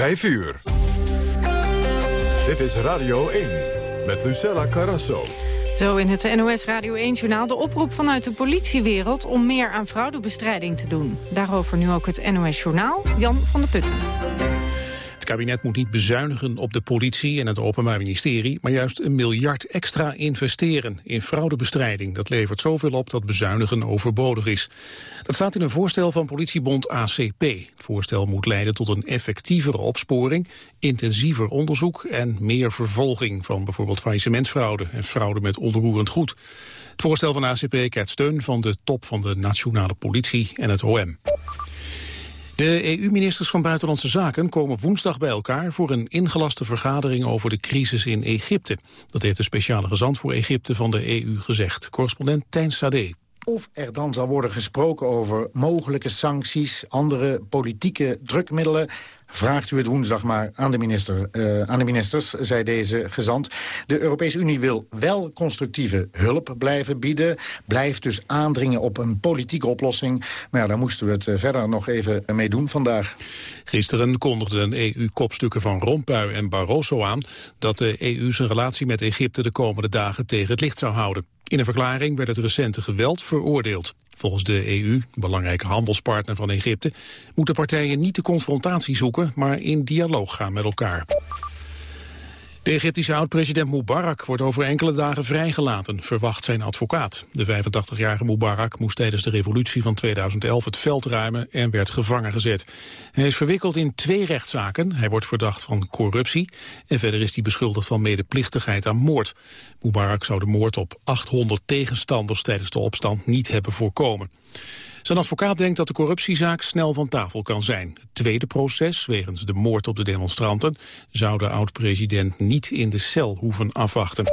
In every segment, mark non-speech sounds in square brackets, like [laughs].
5 uur. Dit is Radio 1 met Lucella Carrasso. Zo in het NOS Radio 1-journaal de oproep vanuit de politiewereld... om meer aan fraudebestrijding te doen. Daarover nu ook het NOS-journaal. Jan van der Putten kabinet moet niet bezuinigen op de politie en het Openbaar Ministerie, maar juist een miljard extra investeren in fraudebestrijding. Dat levert zoveel op dat bezuinigen overbodig is. Dat staat in een voorstel van politiebond ACP. Het voorstel moet leiden tot een effectievere opsporing, intensiever onderzoek en meer vervolging van bijvoorbeeld faillissementsfraude en fraude met onroerend goed. Het voorstel van ACP krijgt steun van de top van de nationale politie en het OM. De EU-ministers van Buitenlandse Zaken komen woensdag bij elkaar voor een ingelaste vergadering over de crisis in Egypte. Dat heeft de speciale gezant voor Egypte van de EU gezegd. Correspondent Tijn Sade. Of er dan zal worden gesproken over mogelijke sancties, andere politieke drukmiddelen Vraagt u het woensdag maar aan de, minister, uh, aan de ministers, zei deze gezant. De Europese Unie wil wel constructieve hulp blijven bieden. Blijft dus aandringen op een politieke oplossing. Maar ja, daar moesten we het eh, verder nog even mee doen vandaag. Gisteren kondigden EU-kopstukken van Rompuy en Barroso aan... dat de EU zijn relatie met Egypte de komende dagen tegen het licht zou houden. In een verklaring werd het recente geweld veroordeeld. Volgens de EU, belangrijke handelspartner van Egypte, moeten partijen niet de confrontatie zoeken, maar in dialoog gaan met elkaar. De Egyptische oud-president Mubarak wordt over enkele dagen vrijgelaten, verwacht zijn advocaat. De 85-jarige Mubarak moest tijdens de revolutie van 2011 het veld ruimen en werd gevangen gezet. Hij is verwikkeld in twee rechtszaken. Hij wordt verdacht van corruptie en verder is hij beschuldigd van medeplichtigheid aan moord. Mubarak zou de moord op 800 tegenstanders tijdens de opstand niet hebben voorkomen. Zijn advocaat denkt dat de corruptiezaak snel van tafel kan zijn. Het tweede proces, wegens de moord op de demonstranten... zou de oud-president niet in de cel hoeven afwachten.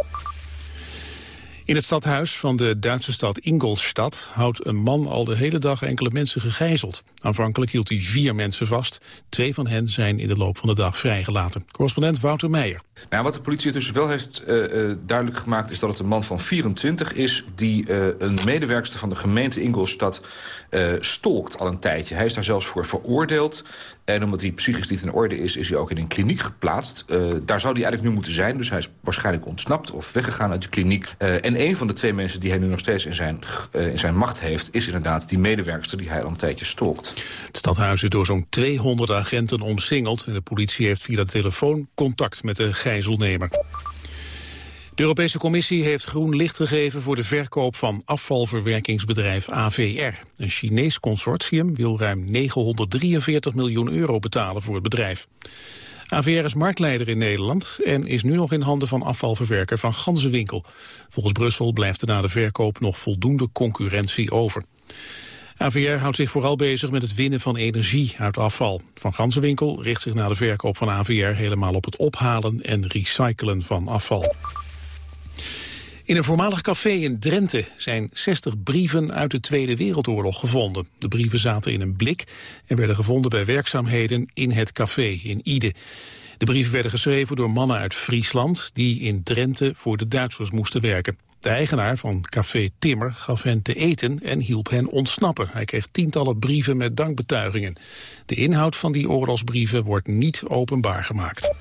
In het stadhuis van de Duitse stad Ingolstadt houdt een man al de hele dag enkele mensen gegijzeld. Aanvankelijk hield hij vier mensen vast. Twee van hen zijn in de loop van de dag vrijgelaten. Correspondent Wouter Meijer. Nou, wat de politie dus wel heeft uh, duidelijk gemaakt is dat het een man van 24 is... die uh, een medewerkster van de gemeente Ingolstadt stolkt al een tijdje. Hij is daar zelfs voor veroordeeld. En omdat hij psychisch niet in orde is, is hij ook in een kliniek geplaatst. Uh, daar zou hij eigenlijk nu moeten zijn. Dus hij is waarschijnlijk ontsnapt of weggegaan uit de kliniek. Uh, en een van de twee mensen die hij nu nog steeds in zijn, uh, in zijn macht heeft... is inderdaad die medewerkster die hij al een tijdje stalkt. Het stadhuis is door zo'n 200 agenten omsingeld... en de politie heeft via de telefoon contact met de gijzelnemer. De Europese Commissie heeft groen licht gegeven voor de verkoop van afvalverwerkingsbedrijf AVR. Een Chinees consortium wil ruim 943 miljoen euro betalen voor het bedrijf. AVR is marktleider in Nederland en is nu nog in handen van afvalverwerker van Ganzenwinkel. Volgens Brussel blijft er na de verkoop nog voldoende concurrentie over. AVR houdt zich vooral bezig met het winnen van energie uit afval. Van Ganzenwinkel richt zich na de verkoop van AVR helemaal op het ophalen en recyclen van afval. In een voormalig café in Drenthe zijn 60 brieven uit de Tweede Wereldoorlog gevonden. De brieven zaten in een blik en werden gevonden bij werkzaamheden in het café in Ide. De brieven werden geschreven door mannen uit Friesland die in Drenthe voor de Duitsers moesten werken. De eigenaar van Café Timmer gaf hen te eten en hielp hen ontsnappen. Hij kreeg tientallen brieven met dankbetuigingen. De inhoud van die oorlogsbrieven wordt niet openbaar gemaakt.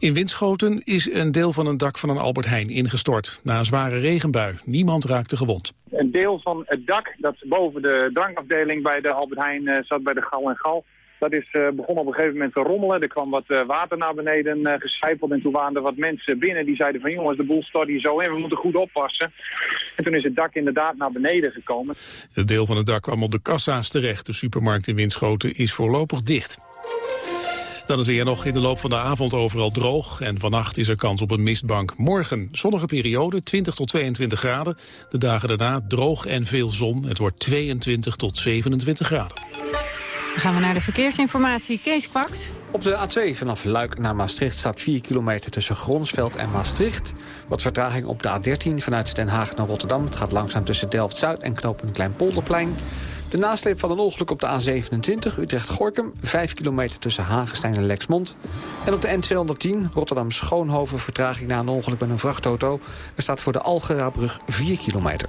In Winschoten is een deel van een dak van een Albert Heijn ingestort. Na een zware regenbui. Niemand raakte gewond. Een deel van het dak dat boven de drankafdeling bij de Albert Heijn uh, zat bij de Gal en Gal... Dat is uh, begon op een gegeven moment te rommelen. Er kwam wat uh, water naar beneden uh, gecijpeld. En toen waren er wat mensen binnen die zeiden van... jongens, de boel stort hier zo in, we moeten goed oppassen. En toen is het dak inderdaad naar beneden gekomen. Het deel van het dak kwam op de kassa's terecht. De supermarkt in Winschoten is voorlopig dicht. Dan is weer nog in de loop van de avond overal droog. En vannacht is er kans op een mistbank. Morgen zonnige periode, 20 tot 22 graden. De dagen daarna droog en veel zon. Het wordt 22 tot 27 graden. Dan gaan we naar de verkeersinformatie. Kees Kwaks. Op de A2 vanaf Luik naar Maastricht staat 4 kilometer tussen Gronsveld en Maastricht. Wat vertraging op de A13 vanuit Den Haag naar Rotterdam. Het gaat langzaam tussen Delft-Zuid en Knopen Kleinpolderplein. De nasleep van een ongeluk op de A27 Utrecht-Gorkum. 5 kilometer tussen Hagenstein en Lexmond. En op de N210 Rotterdam-Schoonhoven vertraging na een ongeluk met een vrachtauto. Er staat voor de Algerabrug 4 kilometer.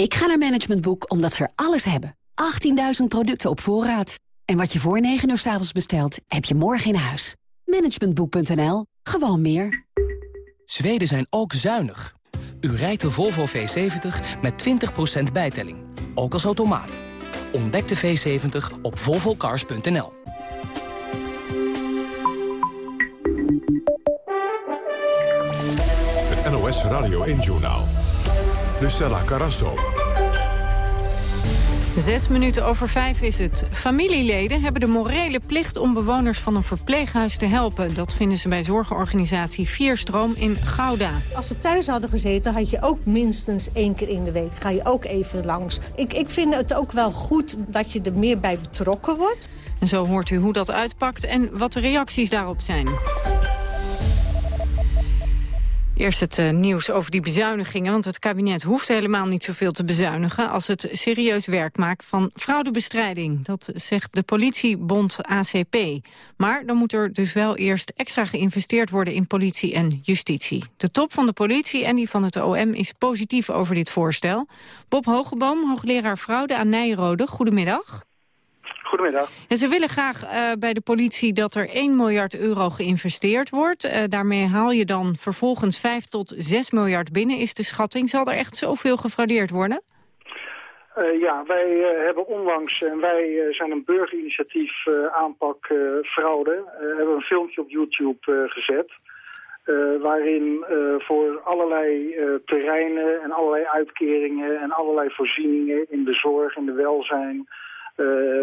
Ik ga naar Management Boek omdat ze er alles hebben. 18.000 producten op voorraad. En wat je voor 9 uur s avonds bestelt, heb je morgen in huis. Managementboek.nl. Gewoon meer. Zweden zijn ook zuinig. U rijdt de Volvo V70 met 20% bijtelling. Ook als automaat. Ontdek de V70 op volvocars.nl. Het NOS Radio 1-journaal. Lucella Carasso. Zes minuten over vijf is het. Familieleden hebben de morele plicht om bewoners van een verpleeghuis te helpen. Dat vinden ze bij zorgorganisatie Vierstroom in Gouda. Als ze thuis hadden gezeten, had je ook minstens één keer in de week. Ga je ook even langs. Ik, ik vind het ook wel goed dat je er meer bij betrokken wordt. En zo hoort u hoe dat uitpakt en wat de reacties daarop zijn. Eerst het uh, nieuws over die bezuinigingen, want het kabinet hoeft helemaal niet zoveel te bezuinigen als het serieus werk maakt van fraudebestrijding. Dat zegt de politiebond ACP. Maar dan moet er dus wel eerst extra geïnvesteerd worden in politie en justitie. De top van de politie en die van het OM is positief over dit voorstel. Bob Hogeboom, hoogleraar fraude aan Nijrode, goedemiddag. Goedemiddag. En ze willen graag uh, bij de politie dat er 1 miljard euro geïnvesteerd wordt. Uh, daarmee haal je dan vervolgens 5 tot 6 miljard binnen, is de schatting. Zal er echt zoveel gefraudeerd worden? Uh, ja, wij hebben onlangs, en wij zijn een burgerinitiatief aanpak fraude, hebben een filmpje op YouTube gezet. waarin voor allerlei terreinen en allerlei uitkeringen en allerlei voorzieningen in de zorg en de welzijn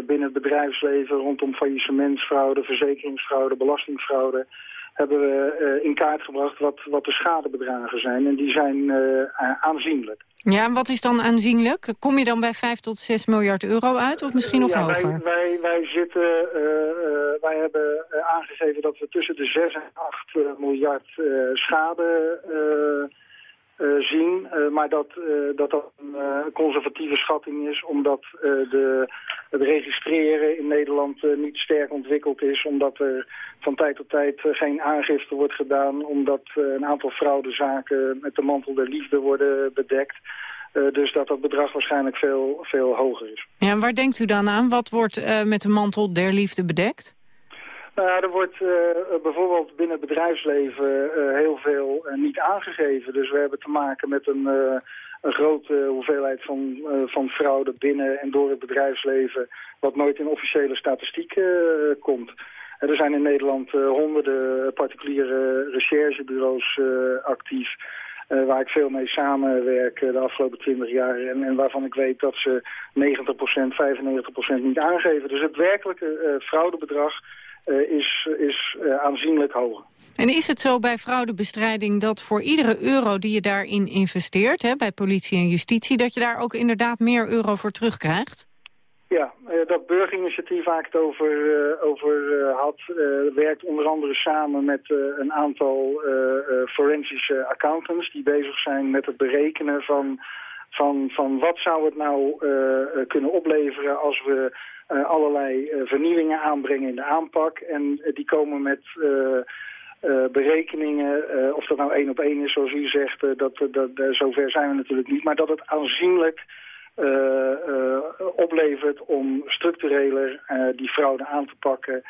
binnen het bedrijfsleven rondom faillissementsfraude, verzekeringsfraude, belastingfraude hebben we uh, in kaart gebracht wat, wat de schadebedragen zijn. En die zijn uh, aanzienlijk. Ja, en wat is dan aanzienlijk? Kom je dan bij 5 tot 6 miljard euro uit of misschien nog ja, hoger? Wij, wij, wij, zitten, wij hebben aangegeven dat we tussen de 6 en 8 miljard schade zien. Uh, maar dat, uh, dat dat een conservatieve schatting is, omdat de, het registreren in Nederland niet sterk ontwikkeld is. Omdat er van tijd tot tijd geen aangifte wordt gedaan. Omdat een aantal fraudezaken met de mantel der liefde worden bedekt. dus dat dat bedrag waarschijnlijk veel, veel hoger is. Ja, en waar denkt u dan aan? Wat wordt met de mantel der liefde bedekt? Nou, er wordt uh, bijvoorbeeld binnen het bedrijfsleven uh, heel veel niet aangegeven. Dus we hebben te maken met een, een grote hoeveelheid van, van fraude binnen en door het bedrijfsleven... wat nooit in officiële statistiek komt. er zijn in Nederland honderden particuliere recherchebureaus actief... waar ik veel mee samenwerk de afgelopen twintig jaar... En, en, waarvan ik weet dat ze 90%, 95% niet aangeven. Dus het werkelijke fraudebedrag uh, is, is uh, aanzienlijk hoger. En is het zo bij fraudebestrijding dat voor iedere euro die je daarin investeert... Hè, bij politie en justitie, dat je daar ook inderdaad meer euro voor terugkrijgt? Ja, uh, dat burgerinitiatief waar ik het over, over had... werkt onder andere samen met een aantal forensische accountants... die bezig zijn met het berekenen van, van, van wat zou het nou kunnen opleveren... als we uh, allerlei vernieuwingen aanbrengen in de aanpak. En die komen met berekeningen, of dat nou één op één is zoals u zegt, dat, dat, zover zijn we natuurlijk niet. Maar dat het aanzienlijk oplevert om structureler die fraude aan te pakken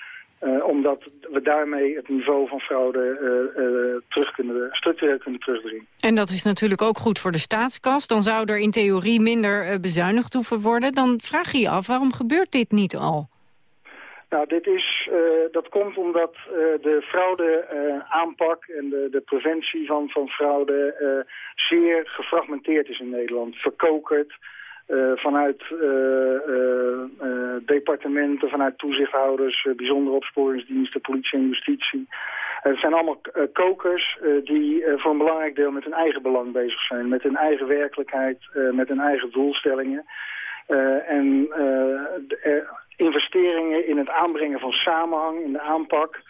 omdat we daarmee het niveau van fraude terug kunnen, structureel kunnen terugdringen. En dat is natuurlijk ook goed voor de staatskas. Dan zou er in theorie minder bezuinigd hoeven worden. Dan vraag je je af, waarom gebeurt dit niet al? Nou, dit is, dat komt omdat de fraude uh, aanpak en de, de preventie van, van fraude zeer gefragmenteerd is in Nederland. Verkokerd vanuit departementen, vanuit toezichthouders, bijzondere opsporingsdiensten, politie en justitie. het zijn allemaal kokers die voor een belangrijk deel met hun eigen belang bezig zijn. Met hun eigen werkelijkheid, met hun eigen doelstellingen. en investeringen in het aanbrengen van samenhang in de aanpak...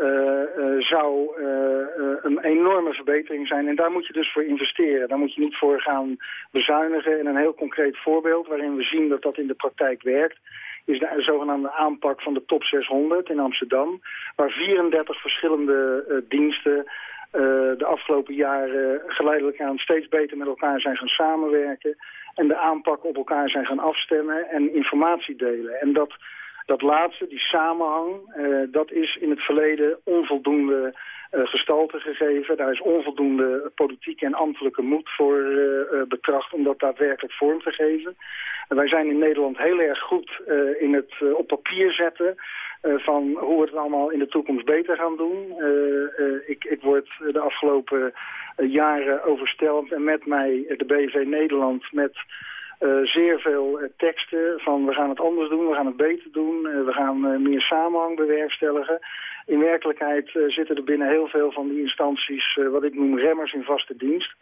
Uh, uh, zou uh, een enorme verbetering zijn. En daar moet je dus voor investeren. Daar moet je niet voor gaan bezuinigen. En een heel concreet voorbeeld waarin we zien dat dat in de praktijk werkt... is de zogenaamde aanpak van de top 600 in Amsterdam... waar 34 verschillende diensten de afgelopen jaren geleidelijk aan steeds beter met elkaar zijn gaan samenwerken en de aanpak op elkaar zijn gaan afstemmen en informatie delen. En dat, dat laatste, die samenhang, uh, dat is in het verleden onvoldoende uh, gestalte gegeven. Daar is onvoldoende politieke en ambtelijke moed voor uh, betracht om dat daadwerkelijk vorm te geven. En wij zijn in Nederland heel erg goed in het op papier zetten van hoe we het allemaal in de toekomst beter gaan doen. ik, ik word de afgelopen jaren overstelpt en met mij de BV Nederland met... Uh, zeer veel uh, teksten van we gaan het anders doen, we gaan het beter doen, uh, we gaan meer samenhang bewerkstelligen. In werkelijkheid zitten er binnen heel veel van die instanties wat ik noem remmers in vaste dienst.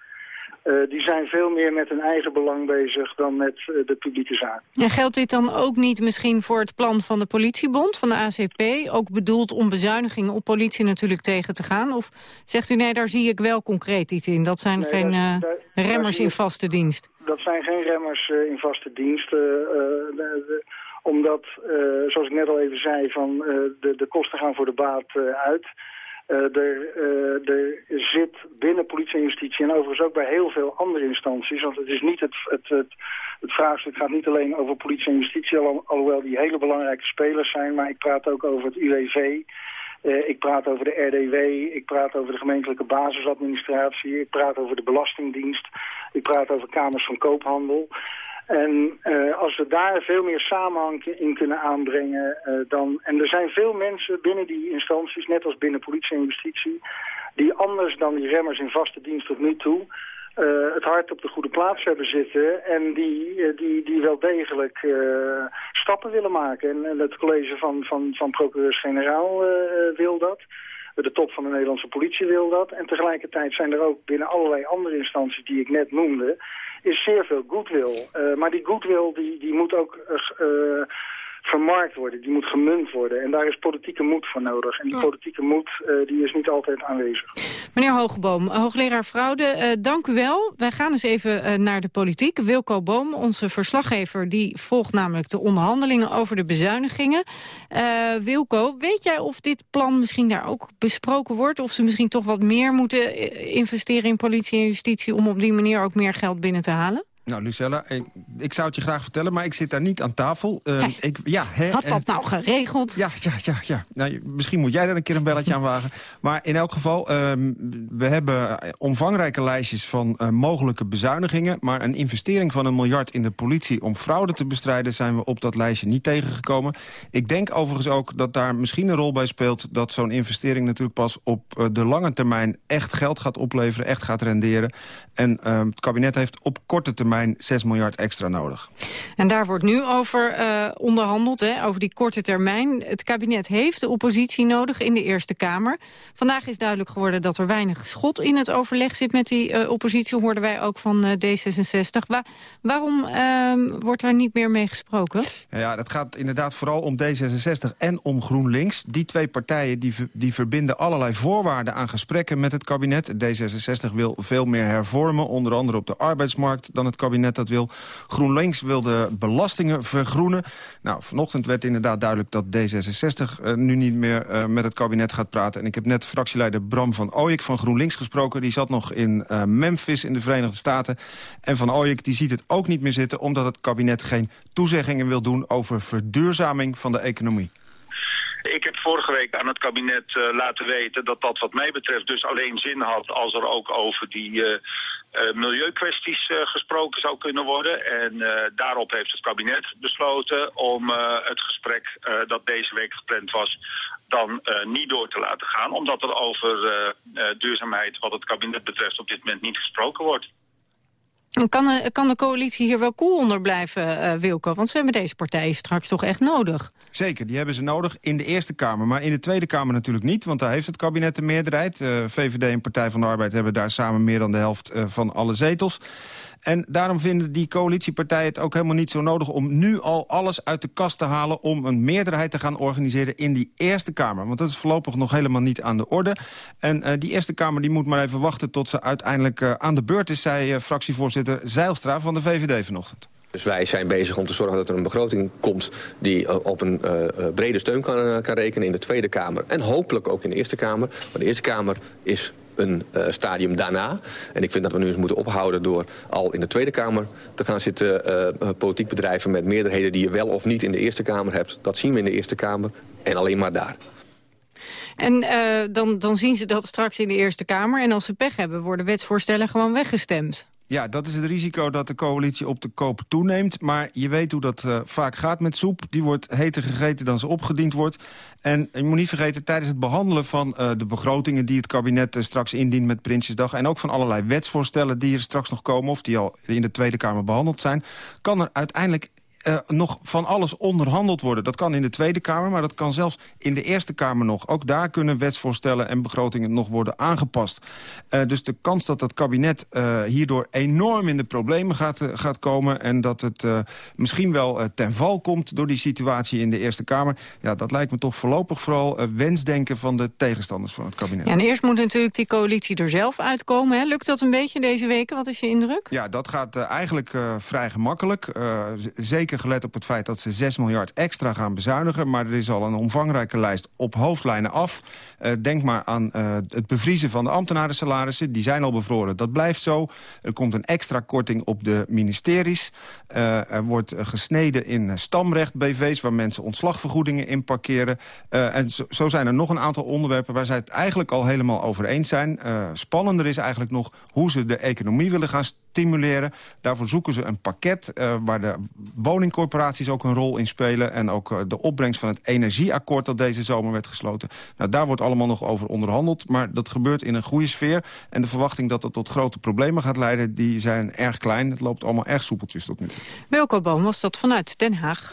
Die zijn veel meer met hun eigen belang bezig dan met de publieke zaak. En geldt dit dan ook niet misschien voor het plan van de politiebond, van de ACP? Ook bedoeld om bezuinigingen op politie natuurlijk tegen te gaan? Of zegt u nee, daar zie ik wel concreet iets in? Dat zijn geen daar, daar, remmers daar in vaste dienst? dat zijn geen remmers in vaste dienst. De, omdat, zoals ik net al even zei, van, de, de kosten gaan voor de baat uit. Er, er zit binnen politie en justitie en overigens ook bij heel veel andere instanties. Want het is niet het, het, het, het vraagstuk gaat niet alleen over politie en justitie, al, alhoewel die hele belangrijke spelers zijn. Maar ik praat ook over het UWV. Uh, ik praat over de RDW, ik praat over de gemeentelijke basisadministratie, ik praat over de Belastingdienst, ik praat over kamers van koophandel. En uh, als we daar veel meer samenhang in kunnen aanbrengen, uh, dan... En er zijn veel mensen binnen die instanties, net als binnen politie en justitie... die anders dan die remmers in vaste dienst tot nu toe... Uh, het hart op de goede plaats hebben zitten en die, die, die wel degelijk stappen willen maken. En, en, het college van, van, van procureurs-generaal wil dat. De top van de Nederlandse politie wil dat. En tegelijkertijd zijn er ook binnen allerlei andere instanties die ik net noemde... is zeer veel goodwill. maar die goodwill die, die moet ook vermarkt worden, die moet gemunt worden. En daar is politieke moed voor nodig. En die politieke moed uh, die is niet altijd aanwezig. Meneer Hogeboom, hoogleraar fraude, uh, dank u wel. Wij gaan eens even uh, naar de politiek. Wilco Boom, onze verslaggever, die volgt namelijk de onderhandelingen over de bezuinigingen. Wilco, weet jij of dit plan misschien daar ook besproken wordt? Of ze misschien toch wat meer moeten investeren in politie en justitie... om op die manier ook meer geld binnen te halen? Nou, Lucella, ik zou het je graag vertellen, maar ik zit daar niet aan tafel. Uh, ik, ja, Had dat nou geregeld? Ja, ja, ja. ja. Nou, misschien moet jij daar een keer een belletje aan wagen. [laughs] Maar in elk geval, uh, we hebben omvangrijke lijstjes van uh, mogelijke bezuinigingen. Maar een investering van een miljard in de politie om fraude te bestrijden... zijn we op dat lijstje niet tegengekomen. Ik denk overigens ook dat daar misschien een rol bij speelt... dat zo'n investering natuurlijk pas op uh, de lange termijn echt geld gaat opleveren, echt gaat renderen. En uh, het kabinet heeft op korte termijn 6 miljard extra nodig. En daar wordt nu over uh, onderhandeld, hè, over die korte termijn. Het kabinet heeft de oppositie nodig in de Eerste Kamer. Vandaag is duidelijk geworden dat er weinig schot in het overleg zit met die uh, oppositie, hoorden wij ook van uh, D66. Wa waarom ehm, wordt daar niet meer mee gesproken? Ja, dat gaat inderdaad vooral om D66 en om GroenLinks. Die twee partijen die, die verbinden allerlei voorwaarden aan gesprekken met het kabinet. D66 wil veel meer hervormen, onder andere op de arbeidsmarkt, dan het kabinet dat wil. GroenLinks wil de belastingen vergroenen. Nou, vanochtend werd inderdaad duidelijk dat D66 uh, nu niet meer uh, met het kabinet gaat praten. En ik heb net fractieleider Bram van Ooyek van GroenLinks gesproken. Die zat nog in uh, Memphis in de Verenigde Staten. En van Ooyek die ziet het ook niet meer zitten... omdat het kabinet geen toezeggingen wil doen over verduurzaming van de economie. Ik heb vorige week aan het kabinet uh, laten weten dat dat wat mij betreft dus alleen zin had als er ook over die uh, uh, milieukwesties gesproken zou kunnen worden. En daarop heeft het kabinet besloten om het gesprek dat deze week gepland was dan niet door te laten gaan. Omdat er over duurzaamheid wat het kabinet betreft op dit moment niet gesproken wordt. Kan kan de coalitie hier wel koel onder blijven, uh, Wilco? Want ze hebben deze partijen straks toch echt nodig? Zeker, die hebben ze nodig in de Eerste Kamer. Maar in de Tweede Kamer natuurlijk niet, want daar heeft het kabinet de meerderheid. Eh, VVD en Partij van de Arbeid hebben daar samen meer dan de helft uh, van alle zetels. En daarom vinden die coalitiepartijen het ook helemaal niet zo nodig... om nu al alles uit de kast te halen... om een meerderheid te gaan organiseren in die Eerste Kamer. Want dat is voorlopig nog helemaal niet aan de orde. En uh, die Eerste Kamer die moet maar even wachten tot ze uiteindelijk uh, aan de beurt is... zei uh, fractievoorzitter Zeilstra van de VVD vanochtend. Dus wij zijn bezig om te zorgen dat er een begroting komt... die op een uh, brede steun kan, kan rekenen in de Tweede Kamer. En hopelijk ook in de Eerste Kamer. Maar de Eerste Kamer is een uh, stadium daarna. En ik vind dat we nu eens moeten ophouden door al in de Tweede Kamer te gaan zitten uh, politiek bedrijven met meerderheden die je wel of niet in de Eerste Kamer hebt. Dat zien we in de Eerste Kamer en alleen maar daar. En uh, dan, dan zien ze dat straks in de Eerste Kamer. En als ze pech hebben, worden wetsvoorstellen gewoon weggestemd. Ja, dat is het risico dat de coalitie op de koop toeneemt. Maar je weet hoe dat uh, vaak gaat met soep. Die wordt heter gegeten dan ze opgediend wordt. En je moet niet vergeten, tijdens het behandelen van uh, de begrotingen... die het kabinet uh, straks indient met Prinsjesdag... en ook van allerlei wetsvoorstellen die er straks nog komen... of die al in de Tweede Kamer behandeld zijn... kan er uiteindelijk uh, nog van alles onderhandeld worden. Dat kan in de Tweede Kamer, maar dat kan zelfs in de Eerste Kamer nog. Ook daar kunnen wetsvoorstellen en begrotingen nog worden aangepast. Uh, dus de kans dat het kabinet uh, hierdoor enorm in de problemen gaat, gaat komen... en dat het misschien wel ten val komt door die situatie in de Eerste Kamer... ja, dat lijkt me toch voorlopig vooral wensdenken van de tegenstanders van het kabinet. Ja, en eerst moet natuurlijk die coalitie er zelf uitkomen. Hè? Lukt dat een beetje deze weken? Wat is je indruk? Ja, dat gaat eigenlijk vrij gemakkelijk. zeker gelet op het feit dat ze 6 miljard extra gaan bezuinigen. Maar er is al een omvangrijke lijst op hoofdlijnen af. Uh, denk maar aan uh, het bevriezen van de ambtenarensalarissen. Die zijn al bevroren, dat blijft zo. Er komt een extra korting op de ministeries. Uh, er wordt gesneden in stamrecht BV's... waar mensen ontslagvergoedingen in parkeren. en zo, zo, zijn er nog een aantal onderwerpen... waar zij het eigenlijk al helemaal over eens zijn. spannender is eigenlijk nog hoe ze de economie willen gaan stimuleren. Daarvoor zoeken ze een pakket waar de woning woningcorporaties ook een rol in spelen... en ook eh, de opbrengst van het energieakkoord dat deze zomer werd gesloten. Nou, daar wordt allemaal nog over onderhandeld, maar dat gebeurt in een goede sfeer. En de verwachting dat dat tot grote problemen gaat leiden, die zijn erg klein. Het loopt allemaal erg soepeltjes tot nu toe. Welke Boom was dat vanuit Den Haag.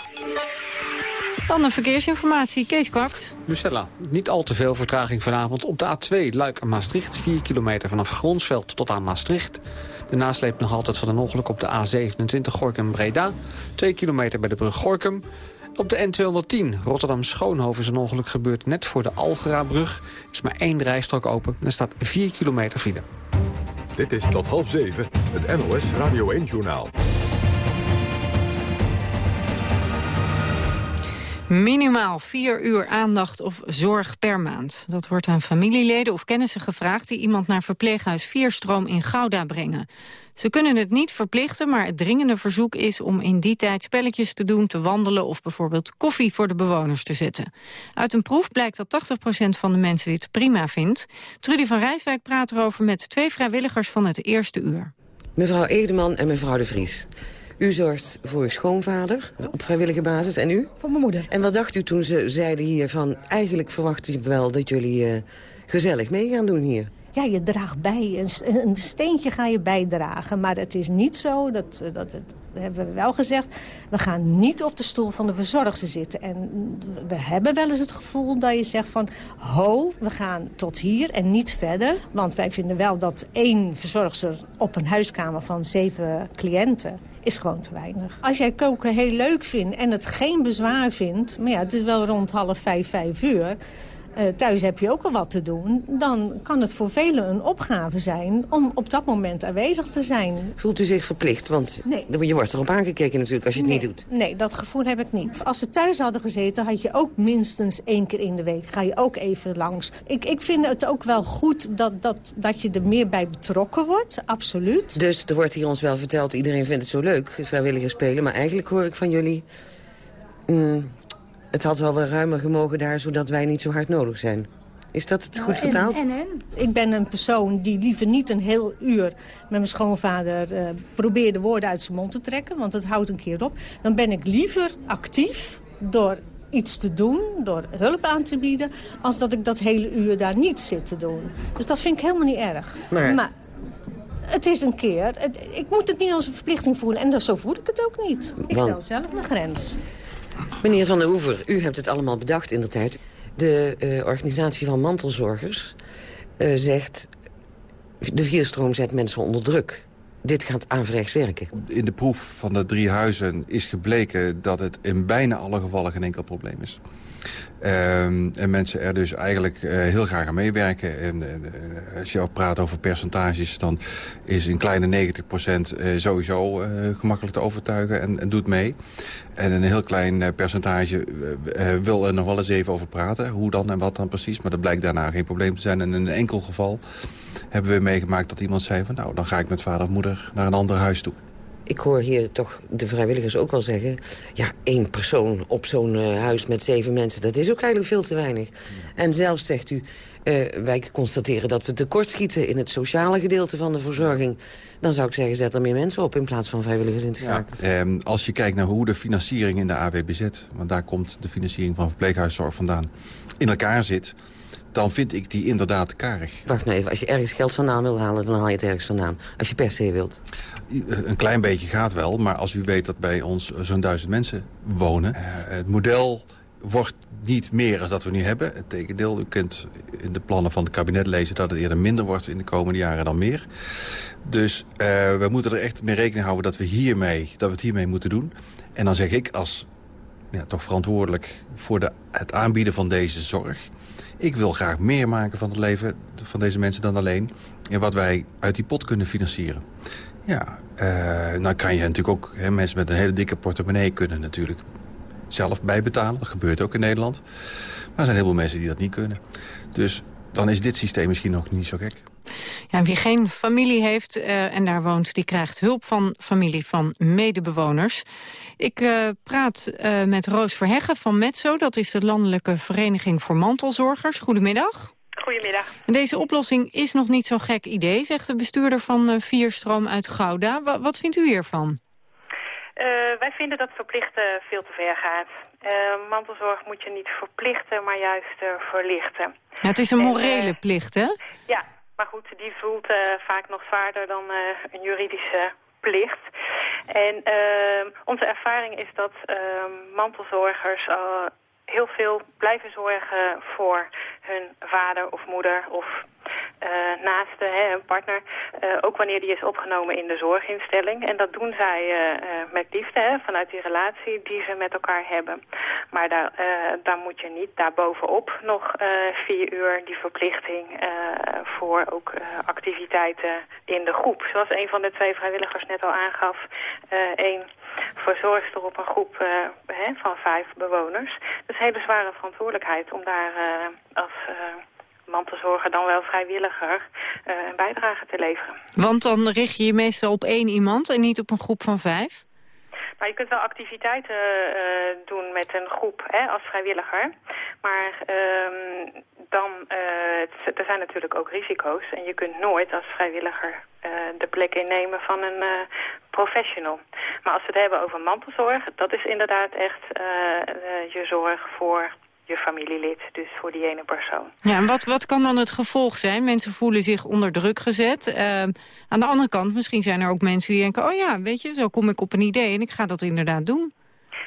Dan een verkeersinformatie, Kees Kwaks. Lucella, niet al te veel vertraging vanavond op de A2 Luik en Maastricht. 4 kilometer vanaf Gronsveld tot aan Maastricht. De nasleep nog altijd van een ongeluk op de A27 Gorkum-Breda. 2 kilometer bij de brug Gorkum. Op de N210 Rotterdam-Schoonhoven is een ongeluk gebeurd net voor de Algera-brug. Er is maar één rijstrook open en er staat 4 kilometer file. Dit is tot half zeven, het NOS Radio 1-journaal. Minimaal vier uur aandacht of zorg per maand. Dat wordt aan familieleden of kennissen gevraagd... die iemand naar verpleeghuis Vierstroom in Gouda brengen. Ze kunnen het niet verplichten, maar het dringende verzoek is... om in die tijd spelletjes te doen, te wandelen... of bijvoorbeeld koffie voor de bewoners te zetten. Uit een proef blijkt dat 80% van de mensen dit prima vindt. Trudy van Rijswijk praat erover met twee vrijwilligers van het eerste uur. Mevrouw Egedeman en mevrouw De Vries. U zorgt voor uw schoonvader op vrijwillige basis en u? Voor mijn moeder. En wat dacht u toen ze zeiden hier van... eigenlijk verwacht u wel dat jullie uh, gezellig mee gaan doen hier? Ja, je draagt bij. Een, een steentje ga je bijdragen. Maar het is niet zo, dat, dat, dat hebben we wel gezegd... we gaan niet op de stoel van de verzorgster zitten. En we hebben wel eens het gevoel dat je zegt van... ho, we gaan tot hier en niet verder. Want wij vinden wel dat één verzorgster op een huiskamer van zeven cliënten is gewoon te weinig. Als jij koken heel leuk vindt en het geen bezwaar vindt... maar ja, het is wel rond half vijf, vijf uur... Uh, thuis heb je ook al wat te doen... dan kan het voor velen een opgave zijn om op dat moment aanwezig te zijn. Voelt u zich verplicht? Want nee. je wordt erop aangekeken natuurlijk als je het nee. niet doet. Nee, dat gevoel heb ik niet. Als ze thuis hadden gezeten, had je ook minstens één keer in de week... ga je ook even langs. Ik, ik vind het ook wel goed dat, dat, dat je er meer bij betrokken wordt, absoluut. Dus er wordt hier ons wel verteld, iedereen vindt het zo leuk, vrijwilligers spelen... maar eigenlijk hoor ik van jullie... Mm, het had wel weer ruimer gemogen daar... zodat wij niet zo hard nodig zijn. Is dat het Nou, goed vertaald? En, en, Ik ben een persoon die liever niet een heel uur met mijn schoonvader uh, probeert de woorden uit zijn mond te trekken. Want het houdt een keer op. Dan ben ik liever actief door iets te doen, door hulp aan te bieden... als dat ik dat hele uur daar niet zit te doen. Dus dat vind ik helemaal niet erg. Maar, maar het is een keer. Het, ik moet het niet als een verplichting voelen. En dat, zo voel ik het ook niet. Ik Want... stel zelf mijn grens. Meneer Van der Oever, u hebt het allemaal bedacht in de tijd. De uh, organisatie van mantelzorgers uh, zegt... de vierstroom zet mensen onder druk. Dit gaat averechts werken. In de proef van de drie huizen is gebleken dat het in bijna alle gevallen geen enkel probleem is. Um, en mensen er dus eigenlijk uh, heel graag aan meewerken. En uh, als je ook praat over percentages... dan is een kleine 90% uh, sowieso gemakkelijk te overtuigen en, en, doet mee. En een heel klein percentage wil er nog wel eens even over praten. Hoe dan en wat dan precies. Maar dat blijkt daarna geen probleem te zijn. En in een enkel geval hebben we meegemaakt dat iemand zei... van nou, dan ga ik met vader of moeder naar een ander huis toe ik hoor hier toch de vrijwilligers ook wel zeggen... ja, één persoon op zo'n uh, huis met zeven mensen, dat is ook eigenlijk veel te weinig. Ja. En zelfs zegt u, uh, wij constateren dat we tekortschieten... in het sociale gedeelte van de verzorging. Dan zou ik zeggen, zet er meer mensen op in plaats van vrijwilligers in te schakelen. Ja. Um, als je kijkt naar hoe de financiering in de AWBZ... want daar komt de financiering van verpleeghuiszorg vandaan... in elkaar zit dan vind ik die inderdaad karig. Wacht nou even, als je ergens geld vandaan wil halen, dan haal je het ergens vandaan. Als je per se wilt. Een klein beetje gaat wel, maar als u weet dat bij ons zo'n duizend mensen wonen... Uh, het model wordt niet meer als dat we nu hebben. Het tegendeel, u kunt in de plannen van het kabinet lezen... dat het eerder minder wordt in de komende jaren dan meer. Dus uh, we moeten er echt mee rekening houden dat we, hiermee, dat we het hiermee moeten doen. En dan zeg ik als ja, toch verantwoordelijk voor de, het aanbieden van deze zorg... Ik wil graag meer maken van het leven van deze mensen dan alleen... en wat wij uit die pot kunnen financieren. Ja, uh, nou kan je natuurlijk ook... Hè, mensen met een hele dikke portemonnee kunnen natuurlijk zelf bijbetalen. Dat gebeurt ook in Nederland. Maar er zijn heel veel mensen die dat niet kunnen. Dus dan is dit systeem misschien nog niet zo gek. Ja, wie geen familie heeft uh, en daar woont, die krijgt hulp van familie van medebewoners. Ik uh, praat met Roos Verheggen van Metzo. Dat is de Landelijke Vereniging voor Mantelzorgers. Goedemiddag. Goedemiddag. Deze oplossing is nog niet zo'n gek idee, zegt de bestuurder van Vierstroom uit Gouda. W wat vindt u hiervan? wij vinden dat verplichten veel te ver gaat. mantelzorg moet je niet verplichten, maar juist verlichten. Ja, het is een morele en, plicht, hè? Ja, maar goed, die voelt vaak nog zwaarder dan een juridische plicht. En uh, onze ervaring is dat mantelzorgers heel veel blijven zorgen voor hun vader of moeder of naaste, hè, een partner, uh, ook wanneer die is opgenomen in de zorginstelling. En dat doen zij met liefde, hè, vanuit die relatie die ze met elkaar hebben. Maar daar, daar moet je niet daarbovenop nog vier uur die verplichting voor ook activiteiten in de groep. Zoals een van de twee vrijwilligers net al aangaf, één verzorgster op een groep hè, van vijf bewoners. Dat is een hele zware verantwoordelijkheid om daar als mantelzorger dan wel vrijwilliger uh, een bijdrage te leveren. Want dan richt je je meestal op één iemand en niet op een groep van vijf? Nou, je kunt wel activiteiten uh, doen met een groep hè, als vrijwilliger. Maar uh, dan, uh, er zijn natuurlijk ook risico's. En je kunt nooit als vrijwilliger de plek innemen van een professional. Maar als we het hebben over mantelzorg, dat is inderdaad echt je zorg voor je familielid, dus voor die ene persoon. Ja, en wat, wat kan dan het gevolg zijn? Mensen voelen zich onder druk gezet. Uh, aan de andere kant, misschien zijn er ook mensen die denken... oh ja, weet je, zo kom ik op een idee en ik ga dat inderdaad doen.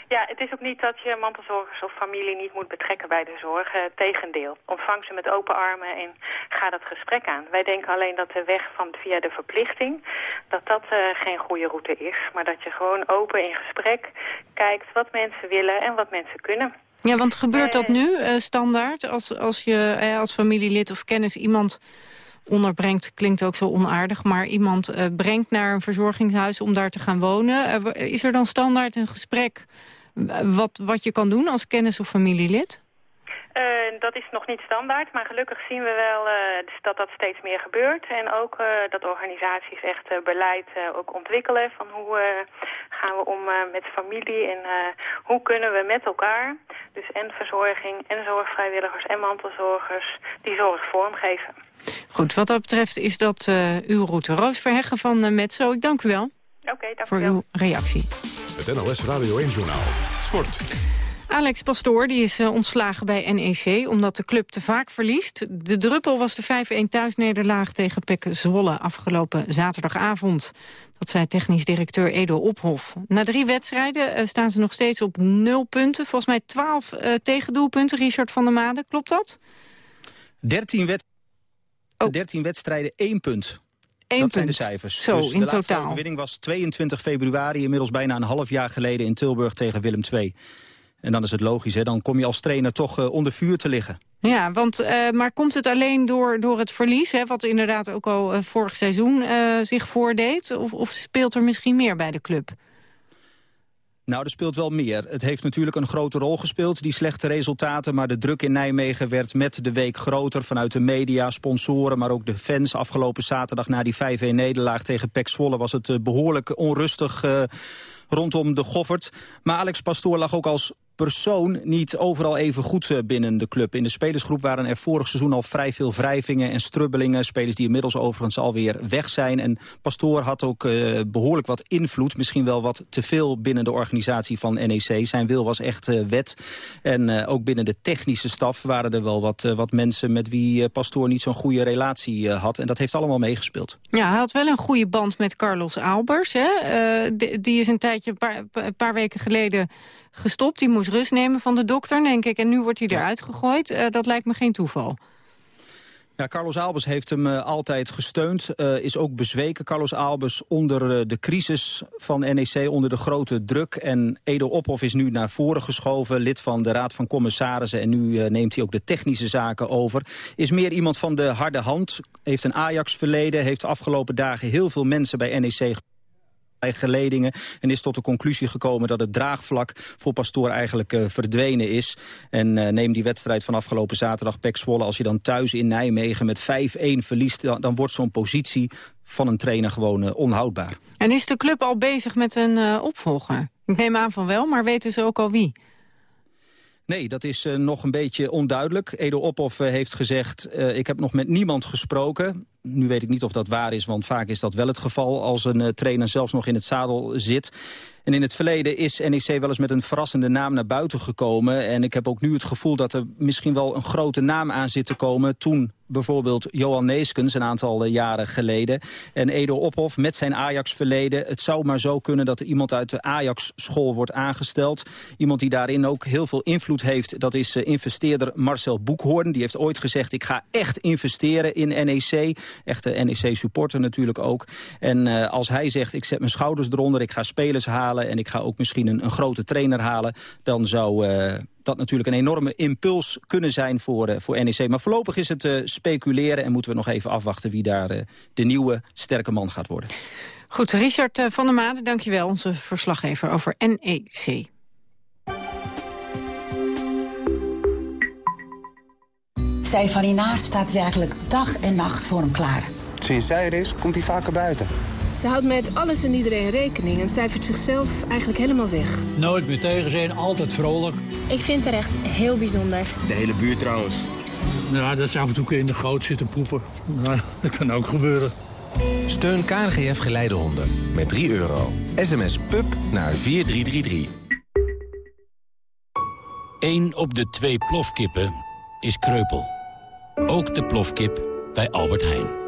Ja, het is ook niet dat je mantelzorgers of familie niet moet betrekken bij de zorg. Uh, tegendeel. Ontvang ze met open armen en ga dat gesprek aan. Wij denken alleen dat de weg van via de verplichting... dat dat uh, geen goede route is. Maar dat je gewoon open in gesprek kijkt wat mensen willen en wat mensen kunnen. Ja, want gebeurt dat nu uh, standaard? Als, als je uh, als familielid of kennis iemand onderbrengt, klinkt ook zo onaardig... maar iemand uh, brengt naar een verzorgingshuis om daar te gaan wonen. is er dan standaard een gesprek wat, wat je kan doen als kennis of familielid? Uh, dat is nog niet standaard, maar gelukkig zien we wel uh, dat dat steeds meer gebeurt. En ook uh, dat organisaties echt beleid ook ontwikkelen van hoe gaan we om met familie en hoe kunnen we met elkaar Dus en verzorging, en zorgvrijwilligers, en mantelzorgers die zorg vormgeven. Goed, wat dat betreft is dat uh, uw route. Roos Verheggen van uh, Metzo, ik dank u wel. Oké, dank voor u wel. uw reactie. Het NOS Radio 1-journaal. Sport. Alex Pastoor die is uh, ontslagen bij NEC omdat de club te vaak verliest. De druppel was de 5-1 thuisnederlaag tegen Pek Zwolle afgelopen zaterdagavond. Dat zei technisch directeur Edo Ophof. Na drie wedstrijden uh, staan ze nog steeds op nul punten. Volgens mij 12 uh, tegendoelpunten, Richard van der Made. Klopt dat? 13, wed oh. 13 wedstrijden, één punt. Eén dat punt. zijn de cijfers. Zo, dus in de laatste totaal. overwinning was 22 februari, inmiddels bijna een half jaar geleden in Tilburg tegen Willem II. En dan is het logisch, hè? dan kom je als trainer toch uh, onder vuur te liggen. Ja, want, uh, maar komt het alleen door, door het verlies, hè, wat inderdaad ook al uh, vorig seizoen zich voordeed? Of, of speelt er misschien meer bij de club? Nou, er speelt wel meer. Het heeft natuurlijk een grote rol gespeeld, die slechte resultaten. Maar de druk in Nijmegen werd met de week groter vanuit de media, sponsoren... maar ook de fans. Afgelopen zaterdag na die 5-1-nederlaag tegen Pek Zwolle... was het behoorlijk onrustig uh, rondom de Goffert. Maar Alex Pastoor lag ook als persoon niet overal even goed binnen de club. In de spelersgroep waren er vorig seizoen al vrij veel wrijvingen en strubbelingen. Spelers die inmiddels overigens alweer weg zijn. En Pastoor had ook uh, behoorlijk wat invloed. Misschien wel wat te veel binnen de organisatie van NEC. Zijn wil was echt uh, wet. En ook binnen de technische staf waren er wel wat, wat mensen... met wie Pastoor niet zo'n goede relatie had. En dat heeft allemaal meegespeeld. Ja, hij had wel een goede band met Carlos Albers. Hè? Die, die is een tijdje, een paar weken geleden gestopt. Die moest rust nemen van de dokter, denk ik. En nu wordt hij eruit gegooid. Uh, dat lijkt me geen toeval. Ja, Carlos Albers heeft hem uh, altijd gesteund, uh, is ook bezweken. Carlos Albers onder uh, de crisis van NEC, onder de grote druk. En Edo Ophoff is nu naar voren geschoven, lid van de Raad van Commissarissen. En nu neemt hij ook de technische zaken over. Is meer iemand van de harde hand, heeft een Ajax-verleden... heeft de afgelopen dagen heel veel mensen bij NEC bij geledingen en is tot de conclusie gekomen dat het draagvlak voor Pastoor eigenlijk uh, verdwenen is. En uh, neem die wedstrijd van afgelopen zaterdag Pek Zwolle. Als je dan thuis in Nijmegen met 5-1 verliest, dan, dan wordt zo'n positie van een trainer gewoon uh, onhoudbaar. En is de club al bezig met een opvolger? Ik neem aan van wel, maar weten ze ook al wie? Nee, dat is uh, nog een beetje onduidelijk. Edo Ophoff uh, heeft gezegd, uh, ik heb nog met niemand gesproken. Nu weet ik niet of dat waar is, want vaak is dat wel het geval... als een trainer zelfs nog in het zadel zit. En in het verleden is NEC wel eens met een verrassende naam naar buiten gekomen. En ik heb ook nu het gevoel dat er misschien wel een grote naam aan zit te komen... toen bijvoorbeeld Johan Neeskens een aantal jaren geleden. En Edo Ophoff met zijn Ajax-verleden. Het zou maar zo kunnen dat er iemand uit de Ajax-school wordt aangesteld. Iemand die daarin ook heel veel invloed heeft. Dat is investeerder Marcel Boekhoorn. Die heeft ooit gezegd, ik ga echt investeren in NEC. Echte NEC-supporter natuurlijk ook. En uh, als hij zegt, ik zet mijn schouders eronder, ik ga spelers halen... en ik ga ook misschien een, een grote trainer halen... dan zou... dat natuurlijk een enorme impuls kunnen zijn voor, uh, voor NEC. Maar voorlopig is het uh, speculeren en moeten we nog even afwachten... wie daar uh, de nieuwe sterke man gaat worden. Goed, Richard van der Made, dankjewel. Onze verslaggever over NEC. Zij van hierna staat werkelijk dag en nacht voor hem klaar. Sinds zij er is, komt hij vaker buiten. Ze houdt met alles en iedereen rekening en cijfert zichzelf eigenlijk helemaal weg. Nooit meer tegen zijn, altijd vrolijk. Ik vind haar echt heel bijzonder. De hele buurt trouwens. Ja, dat ze af en toe in de goot zitten poepen. Nou, dat kan ook gebeuren. Steun KNGF Geleidehonden met 3 euro. SMS PUB naar 4333. Eén op de twee plofkippen is kreupel. Ook de plofkip bij Albert Heijn.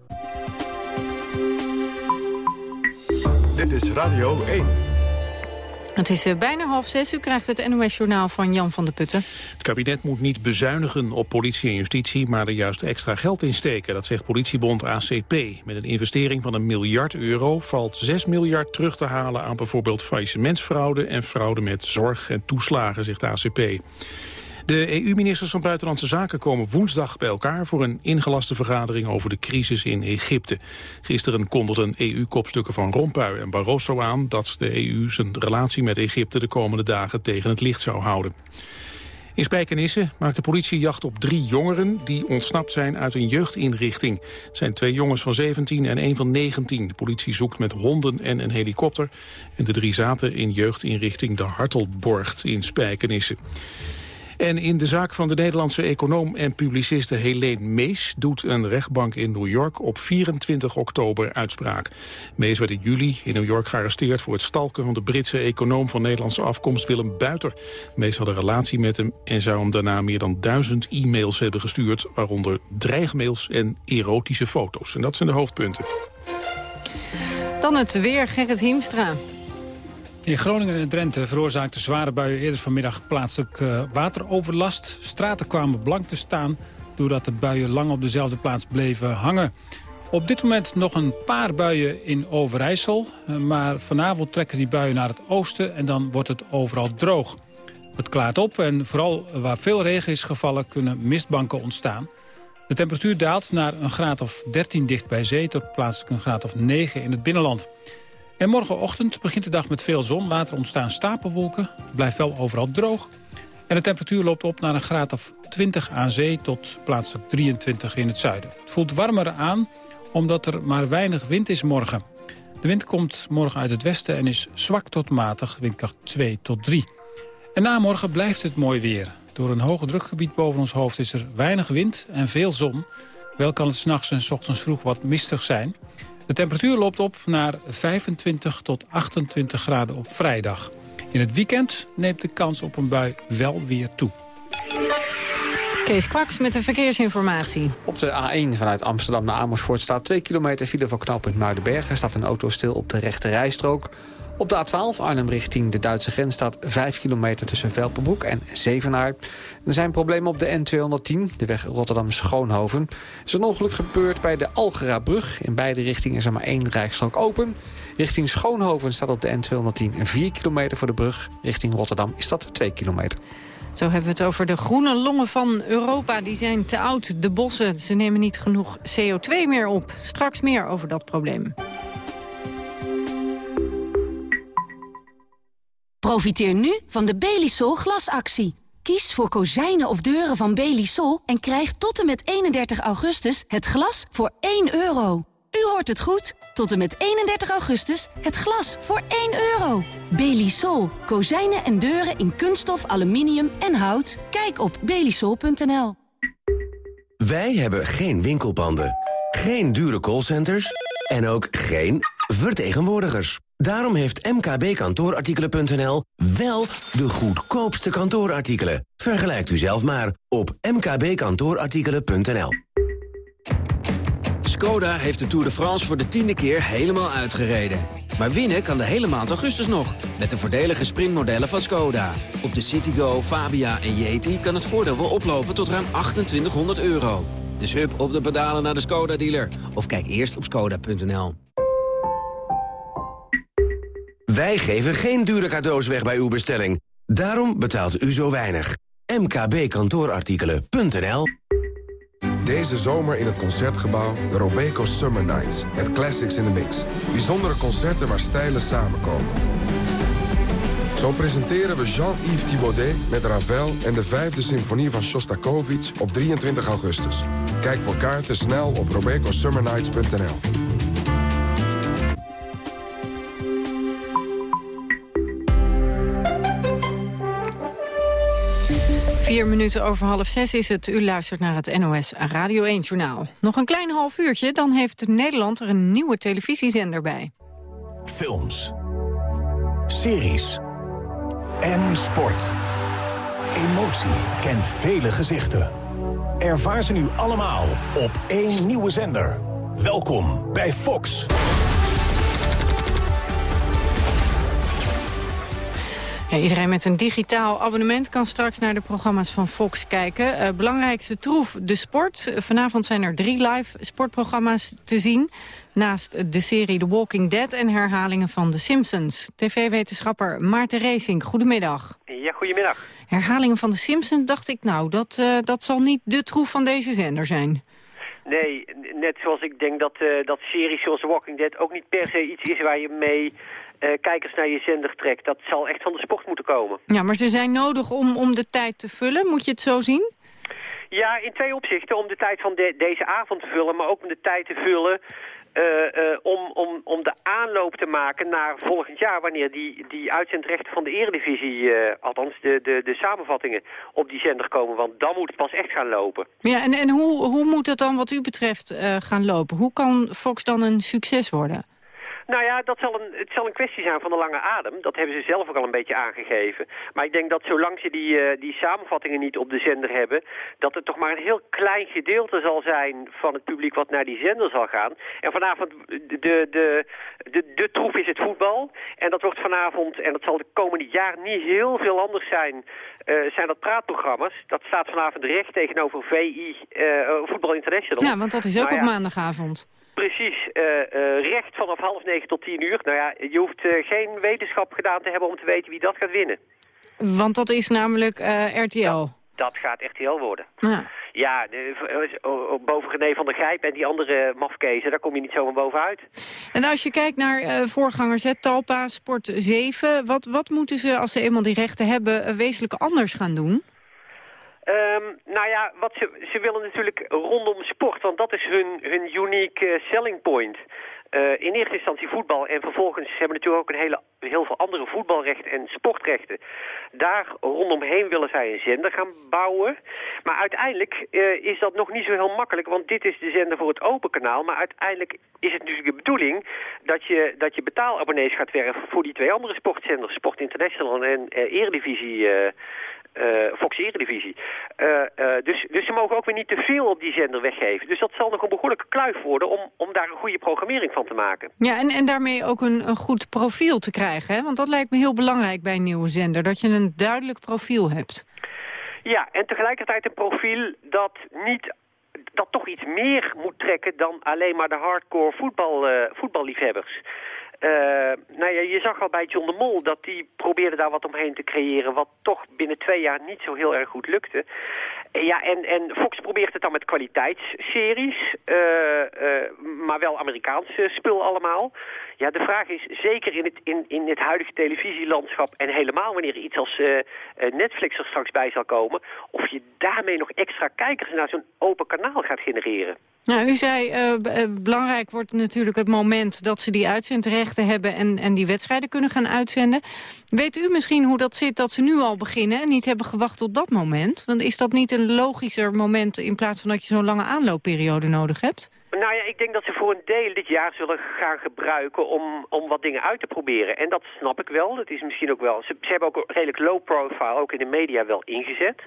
Dit is Radio 1. Het is uh, bijna half zes. U krijgt het NOS-journaal van Jan van der Putten. Het kabinet moet niet bezuinigen op politie en justitie... maar er juist extra geld insteken. Dat zegt politiebond ACP. Met een investering van een miljard euro... valt 6 miljard terug te halen aan bijvoorbeeld faillissementsfraude... en fraude met zorg en toeslagen, zegt ACP. De EU-ministers van Buitenlandse Zaken komen woensdag bij elkaar... voor een ingelaste vergadering over de crisis in Egypte. Gisteren kondigden EU-kopstukken van Rompuy en Barroso aan... dat de EU zijn relatie met Egypte de komende dagen tegen het licht zou houden. In Spijkenisse maakt de politie jacht op drie jongeren... die ontsnapt zijn uit een jeugdinrichting. Het zijn twee jongens van 17 en één van 19. De politie zoekt met honden en een helikopter. En de drie zaten in jeugdinrichting De Hartelborgt in Spijkenisse. En in de zaak van de Nederlandse econoom en publiciste Helene Mees... doet een rechtbank in New York op 24 oktober uitspraak. Mees werd in juli in New York gearresteerd... voor het stalken van de Britse econoom van Nederlandse afkomst Willem Buiter. Mees had een relatie met hem en zou hem daarna meer dan duizend e-mails hebben gestuurd... waaronder dreigmails en erotische foto's. En dat zijn de hoofdpunten. Dan het weer, Gerrit Hiemstra. In Groningen en Drenthe veroorzaakte zware buien eerder vanmiddag plaatselijk uh, wateroverlast. Straten kwamen blank te staan doordat de buien lang op dezelfde plaats bleven hangen. Op dit moment nog een paar buien in Overijssel. Uh, maar vanavond trekken die buien naar het oosten en dan wordt het overal droog. Het klaart op en vooral waar veel regen is gevallen kunnen mistbanken ontstaan. De temperatuur daalt naar een graad of 13 dicht bij zee... tot plaatselijk een graad of 9 in het binnenland. En morgenochtend begint de dag met veel zon. Later ontstaan stapelwolken. Het blijft wel overal droog. En de temperatuur loopt op naar een graad of 20 aan zee... tot plaatselijk 23 in het zuiden. Het voelt warmer aan omdat er maar weinig wind is morgen. De wind komt morgen uit het westen en is zwak tot matig, windkracht 2 tot 3. En na morgen blijft het mooi weer. Door een hoge drukgebied boven ons hoofd is er weinig wind en veel zon. Wel kan het s'nachts en s ochtends vroeg wat mistig zijn. De temperatuur loopt op naar 25 tot 28 graden op vrijdag. In het weekend neemt de kans op een bui wel weer toe. Kees Kwaks met de verkeersinformatie. Op de A1 vanuit Amsterdam naar Amersfoort staat 2 kilometer file voor knooppunt Muidenberg. Er staat een auto stil op de rechte rijstrook. Op de A12 Arnhem richting de Duitse grens staat 5 kilometer tussen Velpenbroek en Zevenaar. Er zijn problemen op de N210, de weg Rotterdam-Schoonhoven. Er is een ongeluk gebeurd bij de Algera-brug. In beide richtingen is er maar één rijstrook open. Richting Schoonhoven staat op de N210 4 kilometer voor de brug. Richting Rotterdam is dat 2 kilometer. Zo hebben we het over de groene longen van Europa. Die zijn te oud, de bossen. Ze nemen niet genoeg CO2 meer op. Straks meer over dat probleem. Profiteer nu van de Belisol glasactie. Kies voor kozijnen of deuren van Belisol en krijg tot en met 31 augustus het glas voor 1 euro. U hoort het goed. Tot en met 31 augustus het glas voor 1 euro. Belisol. Kozijnen en deuren in kunststof, aluminium en hout. Kijk op belisol.nl. Wij hebben geen winkelpanden, geen dure callcenters en ook geen vertegenwoordigers. Daarom heeft mkbkantoorartikelen.nl wel de goedkoopste kantoorartikelen. Vergelijkt u zelf maar op mkbkantoorartikelen.nl. Skoda heeft de Tour de France voor de tiende keer helemaal uitgereden. Maar winnen kan de hele maand augustus nog, met de voordelige sprintmodellen van Skoda. Op de Citigo, Fabia en Yeti kan het voordeel wel oplopen tot ruim 2800 euro. Dus hup op de pedalen naar de Skoda-dealer. Of kijk eerst op skoda.nl. Wij geven geen dure cadeaus weg bij uw bestelling. Daarom betaalt u zo weinig. mkbkantoorartikelen.nl Deze zomer in het Concertgebouw de Robeco Summer Nights. Met classics in the mix. Bijzondere concerten waar stijlen samenkomen. Zo presenteren we Jean-Yves Thibaudet met Ravel en de vijfde symfonie van Shostakovich op 23 augustus. Kijk voor kaarten snel op robecosummernights.nl. Vier minuten over half zes is het. U luistert naar het NOS Radio 1-journaal. Nog een klein half uurtje, dan heeft Nederland er een nieuwe televisiezender bij. Films. Series. En sport. Emotie kent vele gezichten. Ervaar ze nu allemaal op één nieuwe zender. Welkom bij Fox. Ja, iedereen met een digitaal abonnement kan straks naar de programma's van Fox kijken. Uh, belangrijkste troef, de sport. vanavond zijn er drie live sportprogramma's te zien. Naast de serie The Walking Dead en herhalingen van The Simpsons. TV-wetenschapper Maarten Racing, goedemiddag. Ja, goedemiddag. Herhalingen van de Simpsons dacht ik, nou, dat, uh, dat zal niet de troef van deze zender zijn. Nee, net zoals ik denk dat, uh, dat series zoals The Walking Dead ook niet per se iets is waar je mee kijkers naar je zender trekt. Dat zal echt van de sport moeten komen. Ja, maar ze zijn nodig om, om de tijd te vullen, moet je het zo zien? Ja, in twee opzichten. Om de tijd van de, deze avond te vullen, maar ook om de tijd te vullen uh, uh, om, om, om de aanloop te maken naar volgend jaar... wanneer die, die uitzendrechten van de eredivisie, uh, althans de, de, de samenvattingen... op die zender komen, want dan moet het pas echt gaan lopen. Ja, en, en hoe, hoe moet het dan wat u betreft gaan lopen? Hoe kan Fox dan een succes worden? Nou ja, dat zal een, het zal een kwestie zijn van de lange adem. Dat hebben ze zelf ook al een beetje aangegeven. Maar ik denk dat zolang ze die, uh, die samenvattingen niet op de zender hebben... dat het toch maar een heel klein gedeelte zal zijn van het publiek wat naar die zender zal gaan. En vanavond, de, de, de, de troef is het voetbal. En dat wordt vanavond, en dat zal de komende jaar niet heel veel anders zijn... Uh, zijn dat praatprogramma's. Dat staat vanavond recht tegenover VI, uh, Voetbal International. Ja, want dat is ook nou ja, op maandagavond. Precies, uh, uh, recht vanaf half negen tot tien uur. Nou ja, je hoeft uh, geen wetenschap gedaan te hebben om te weten wie dat gaat winnen. Want dat is namelijk RTL. Dat, dat, gaat RTL worden. Ja. Ja, de, boven René van der Grijp en die andere mafkezen, daar kom je niet zomaar bovenuit. En als je kijkt naar voorgangers, hè, Talpa, Sport 7... Wat, wat moeten ze, als ze eenmaal die rechten hebben, wezenlijk anders gaan doen? Um, nou ja, wat ze, ze willen natuurlijk rondom sport, want dat is hun, hun unique selling point. Uh, in eerste instantie voetbal en vervolgens hebben we natuurlijk ook een hele, heel veel andere voetbalrechten en sportrechten. Daar rondomheen willen zij een zender gaan bouwen. Maar uiteindelijk uh, is dat nog niet zo heel makkelijk, want dit is de zender voor het open kanaal. Maar uiteindelijk is het natuurlijk de bedoeling dat je, dat je betaalabonnees gaat werven voor die twee andere sportzenders, Sport International en uh, Eredivisie Fox Eredivisie. Uh, uh, dus, dus ze mogen ook weer niet te veel op die zender weggeven. Dus dat zal nog een behoorlijke kluif worden om, om daar een goede programmering van te maken. Ja, en, en daarmee ook een, een goed profiel te krijgen. Hè? Want dat lijkt me heel belangrijk bij een nieuwe zender. Dat je een duidelijk profiel hebt. Ja, en tegelijkertijd een profiel dat niet dat toch iets meer moet trekken dan alleen maar de hardcore voetbal, voetballiefhebbers. Uh, nou ja, je zag al bij John de Mol dat die probeerde daar wat omheen te creëren... wat toch binnen twee jaar niet zo heel erg goed lukte. Ja, en, en Fox probeert het dan met kwaliteitsseries, uh, maar wel Amerikaans spul allemaal. Ja, de vraag is, zeker in het, in, in huidige televisielandschap... en helemaal wanneer iets als Netflix er straks bij zal komen... of je daarmee nog extra kijkers naar zo'n open kanaal gaat genereren. Nou, u zei, belangrijk wordt natuurlijk het moment dat ze die uitzendrechten hebben... En, en die wedstrijden kunnen gaan uitzenden. Weet u misschien hoe dat zit dat ze nu al beginnen... en niet hebben gewacht tot dat moment? Want is dat niet een logischer moment... in plaats van dat je zo'n lange aanloopperiode nodig hebt? Nou ja, ik denk dat ze voor een deel dit jaar zullen gaan gebruiken om, om wat dingen uit te proberen. En dat snap ik wel. Dat is misschien ook wel... Ze, ze hebben ook redelijk low profile, ook in de media wel ingezet.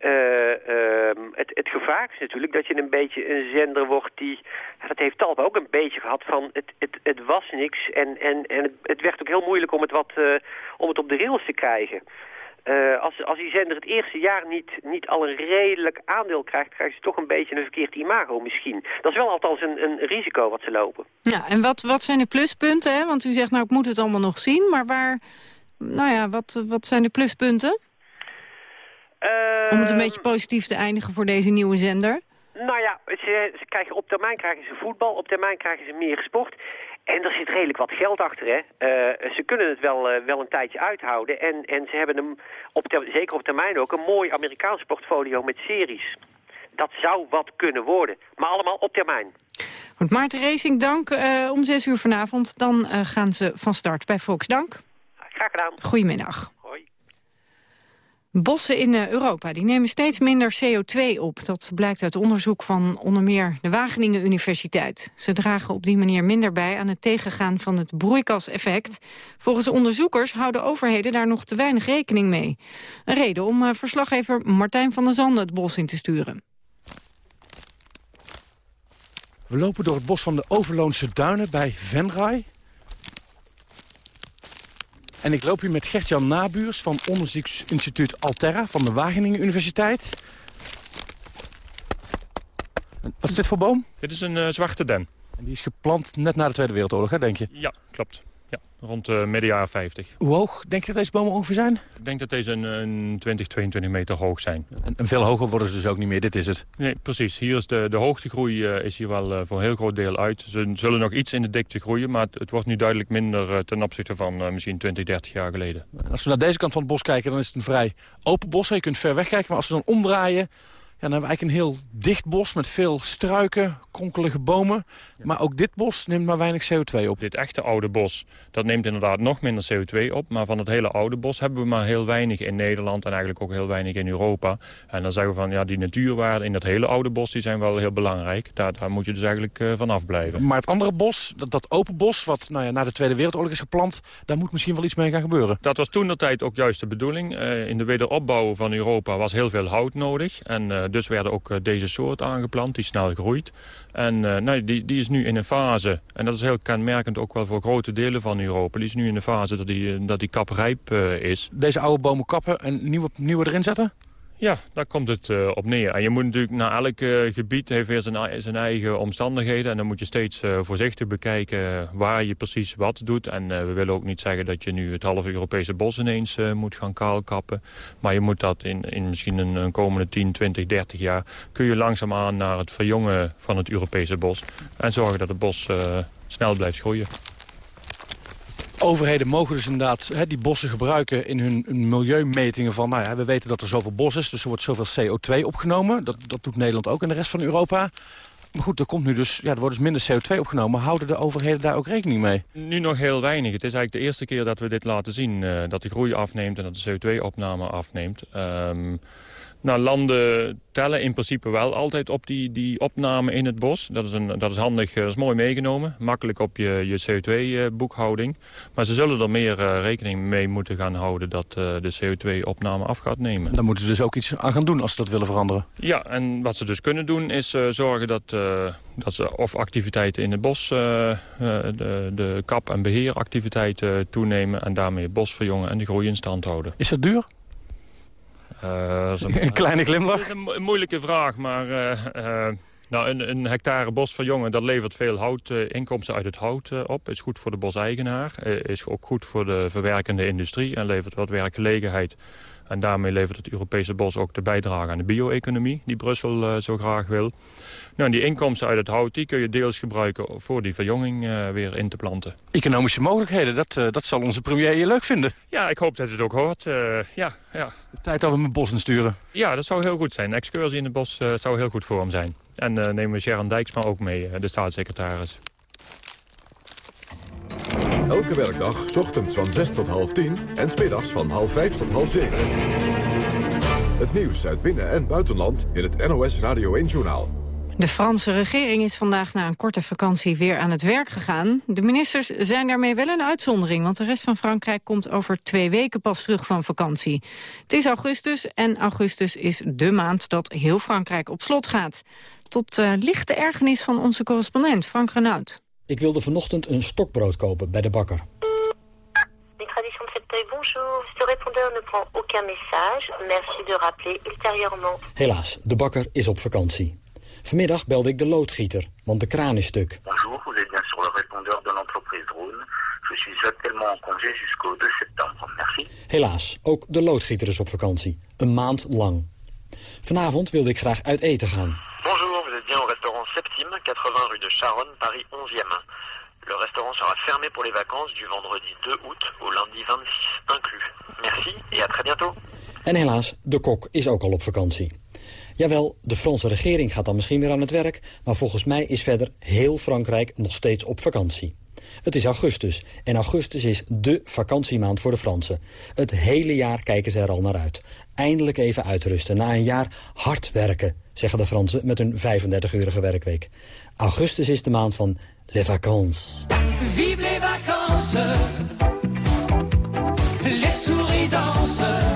Uh, uh, het, het gevaar is natuurlijk dat je een beetje een zender wordt die... Dat heeft Talpa ook een beetje gehad van het, het, het was niks. En, en, en het, het werd ook heel moeilijk om het, wat, uh, om het op de rails te krijgen. Uh, als, als die zender het eerste jaar niet, niet al een redelijk aandeel krijgt... krijgen ze toch een beetje een verkeerd imago misschien. Dat is wel althans een, een risico wat ze lopen. Ja, en wat, wat zijn de pluspunten? Hè? Want u zegt, nou, ik moet het allemaal nog zien. Maar waar, nou ja, wat, wat zijn de pluspunten? Uh, Om het een beetje positief te eindigen voor deze nieuwe zender. Nou ja, ze, ze krijgen, op termijn krijgen ze voetbal, op termijn krijgen ze meer sport... En er zit redelijk wat geld achter, hè. Uh, ze kunnen het wel, uh, wel een tijdje uithouden. En, en ze hebben hem, op ter, zeker op termijn ook, een mooi Amerikaans portfolio met series. Dat zou wat kunnen worden. Maar allemaal op termijn. Goed, Maarten Racing, dank. Uh, om zes uur vanavond. Dan gaan ze van start bij Fox. Dank. Graag gedaan. Goedemiddag. Bossen in eh, Europa die nemen steeds minder CO2 op. Dat blijkt uit onderzoek van onder meer de Wageningen Universiteit. Ze dragen op die manier minder bij aan het tegengaan van het broeikaseffect. Volgens onderzoekers houden overheden daar nog te weinig rekening mee. Een reden om uh, verslaggever Martijn van der Zanden het bos in te sturen. We lopen door het bos van de Overloonse Duinen bij Venray. En ik loop hier met Gert-Jan Nabuurs van onderzoeksinstituut Alterra van de Wageningen Universiteit. Wat is dit voor boom? Dit is een uh, zwarte den. En die is geplant net na de Tweede Wereldoorlog, hè, denk je? Ja, klopt. Ja, rond uh, midden jaren 50. Hoe hoog denk je dat deze bomen ongeveer zijn? Ik denk dat deze een, een 20, 22 meter hoog zijn. En, en, veel hoger worden ze dus ook niet meer, dit is het? Nee, precies. Hier is de, de hoogtegroei uh, is hier wel uh, voor een heel groot deel uit. Ze zullen nog iets in de dikte groeien, maar het, het wordt nu duidelijk minder ten opzichte van misschien 20, 30 jaar geleden. Als we naar deze kant van het bos kijken, dan is het een vrij open bos. Je kunt ver weg kijken, maar als we dan omdraaien dan hebben we eigenlijk een heel dicht bos met veel struiken, kronkelige bomen. Maar ook dit bos neemt maar weinig CO2 op. Dit echte oude bos, dat neemt inderdaad nog minder CO2 op. Maar van het hele oude bos hebben we maar heel weinig in Nederland... en eigenlijk ook heel weinig in Europa. En dan zeggen we van, ja, die natuurwaarden in dat hele oude bos... die zijn wel heel belangrijk. Daar, daar moet je dus eigenlijk uh, van afblijven. Maar het andere bos, dat, dat open bos... wat nou ja, na de Tweede Wereldoorlog is geplant... daar moet misschien wel iets mee gaan gebeuren. Dat was toen de tijd ook juist de bedoeling. Uh, in de wederopbouw van Europa was heel veel hout nodig. En uh, dus werden ook deze soort aangeplant, die snel groeit. En uh, nou, die, die is nu in een fase, en dat is heel kenmerkend ook wel voor grote delen van Europa. Die is nu in een fase dat die, dat die kap rijp is. Deze oude bomen kappen en nieuwe, nieuwe erin zetten? Ja, daar komt het uh, op neer. En je moet natuurlijk naar elk uh, gebied heeft weer zijn, zijn, eigen omstandigheden. En dan moet je steeds uh, voorzichtig bekijken waar je precies wat doet. En we willen ook niet zeggen dat je nu het halve Europese bos ineens moet gaan kaalkappen. Maar je moet dat in, in misschien een, een, komende 10, 20, 30 jaar... kun je langzaamaan naar het verjongen van het Europese bos. En zorgen dat het bos snel blijft groeien overheden mogen dus inderdaad die bossen gebruiken in hun, milieumetingen van... nou ja, we weten dat er zoveel bos is, dus er wordt zoveel CO2 opgenomen. Dat, dat doet Nederland ook en de rest van Europa. Maar goed, er, komt nu dus, ja, er wordt dus minder CO2 opgenomen. Houden de overheden daar ook rekening mee? Nu nog heel weinig. Het is eigenlijk de eerste keer dat we dit laten zien. Uh, dat de groei afneemt en dat de CO2-opname afneemt. Um, nou, landen tellen in principe wel altijd op die, die opname in het bos. Dat is, een, dat is handig, dat is mooi meegenomen. Makkelijk op je, je CO2-boekhouding. Maar ze zullen er meer uh, rekening mee moeten gaan houden dat uh, de CO2-opname af gaat nemen. Dan moeten ze dus ook iets aan gaan doen als ze dat willen veranderen. Ja, en wat ze dus kunnen doen is uh, zorgen dat, dat ze of activiteiten in het bos, de, de kap- en beheeractiviteiten toenemen... en daarmee het bos verjongen en de groei in stand houden. Is dat duur? Uh, een, [laughs] een, kleine glimlach? Dat is een, een moeilijke vraag, maar uh, uh, nou, een, een, hectare bos verjongen, dat levert veel hout, inkomsten uit het hout op. Is goed voor de boseigenaar, is ook goed voor de verwerkende industrie en levert wat werkgelegenheid. En daarmee levert het Europese bos ook de bijdrage aan de bio-economie die Brussel zo graag wil. Nou, die inkomsten uit het hout die kun je deels gebruiken voor die verjonging uh, weer in te planten. Economische mogelijkheden, dat, uh, dat zal onze premier je leuk vinden. Ja, ik hoop dat het ook hoort. Uh, ja, ja. Tijd dat we hem bos sturen. Ja, dat zou heel goed zijn. Een excursie in het bos zou heel goed voor hem zijn. En nemen we Sharon Dijksma ook mee, de staatssecretaris. Elke werkdag, ochtends van 6 tot half 10 en smiddags van half 5 tot half 7. Het nieuws uit binnen- en buitenland in het NOS Radio 1-journaal. De Franse regering is vandaag na een korte vakantie weer aan het werk gegaan. De ministers zijn daarmee wel een uitzondering... want de rest van Frankrijk komt over twee weken pas terug van vakantie. Het is augustus en augustus is de maand dat heel Frankrijk op slot gaat. Tot uh, lichte ergernis van onze correspondent Frank Renaud. Ik wilde vanochtend een stokbrood kopen bij de bakker. Bonjour, ce répondeur ne prend aucun message. Merci de rappeler ultérieurement. Helaas, de bakker is op vakantie. Vanmiddag belde ik de loodgieter, want de kraan is stuk. Bonjour, vous êtes bien sur le répondeur de l'entreprise Rhône. Je suis actuellement en congé jusqu'au 2 septembre. Merci. Helaas, ook de loodgieter is op vakantie. Een maand lang. Vanavond wilde ik graag uit eten gaan. Bonjour, vous êtes bien au restaurant Septime, 80 rue de Charonne, Paris 11e. Le restaurant sera fermé pour les vacances du vendredi 2 août au lundi 26 inclus. Merci et à très bientôt. En helaas, de kok is ook al op vakantie. Jawel, de Franse regering gaat dan misschien weer aan het werk... maar volgens mij is verder heel Frankrijk nog steeds op vakantie. Het is augustus en augustus is dé vakantiemaand voor de Fransen. Het hele jaar kijken ze er al naar uit. Eindelijk even uitrusten na een jaar hard werken, zeggen de Fransen met hun 35-urige werkweek. Augustus is de maand van les vacances. Vive les vacances, les souris dansent.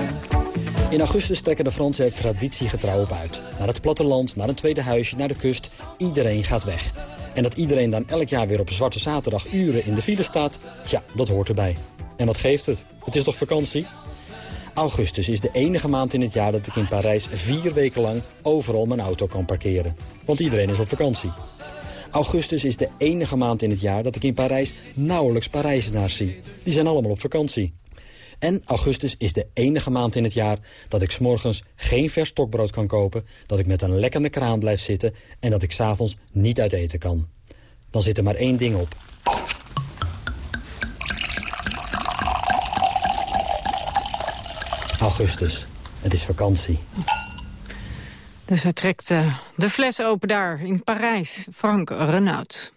In augustus trekken de Fransen er traditiegetrouw op uit. Naar het platteland, naar een tweede huisje, naar de kust. Iedereen gaat weg. En dat iedereen dan elk jaar weer op Zwarte Zaterdag uren in de file staat... tja, dat hoort erbij. En wat geeft het? Het is toch vakantie? Augustus is de enige maand in het jaar dat ik in Parijs vier weken lang overal mijn auto kan parkeren. Want iedereen is op vakantie. Augustus is de enige maand in het jaar dat ik in Parijs nauwelijks Parijzenaars zie. Die zijn allemaal op vakantie. En augustus is de enige maand in het jaar dat ik s'morgens geen vers stokbrood kan kopen... dat ik met een lekkende kraan blijf zitten en dat ik s'avonds niet uit eten kan. Dan zit er maar één ding op. Augustus. Het is vakantie. Dus hij trekt uh, de fles open daar in Parijs. Frank Renaud.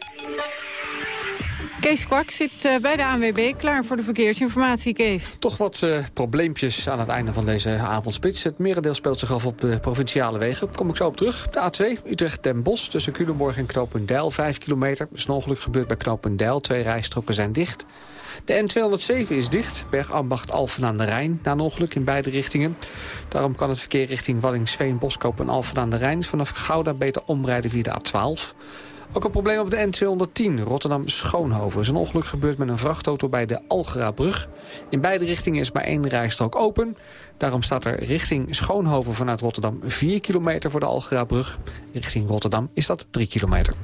Kees Kwak zit uh, bij de ANWB klaar voor de verkeersinformatie, Kees. Toch wat uh, probleempjes aan het einde van deze avondspits. Het merendeel speelt zich af op de provinciale wegen. Kom ik zo op terug. De A2, Utrecht-Den Bosch, tussen Culemborg en Knopendijl, 5 kilometer. Er is een ongeluk gebeurd bij Knopendijl. Twee rijstroken zijn dicht. De N207 is dicht, Bergambacht Alphen aan de Rijn, na een ongeluk in beide richtingen. Daarom kan het verkeer richting Waddingsveen, Boskoop en Alphen aan de Rijn... vanaf Gouda beter omrijden via de A12. Ook een probleem op de N210, Rotterdam-Schoonhoven. Er is een ongeluk gebeurd met een vrachtauto bij de Algerabrug. In beide richtingen is maar één rijstrook open. Daarom staat er richting Schoonhoven vanuit Rotterdam 4 kilometer voor de Algerabrug. Richting Rotterdam is dat 3 kilometer.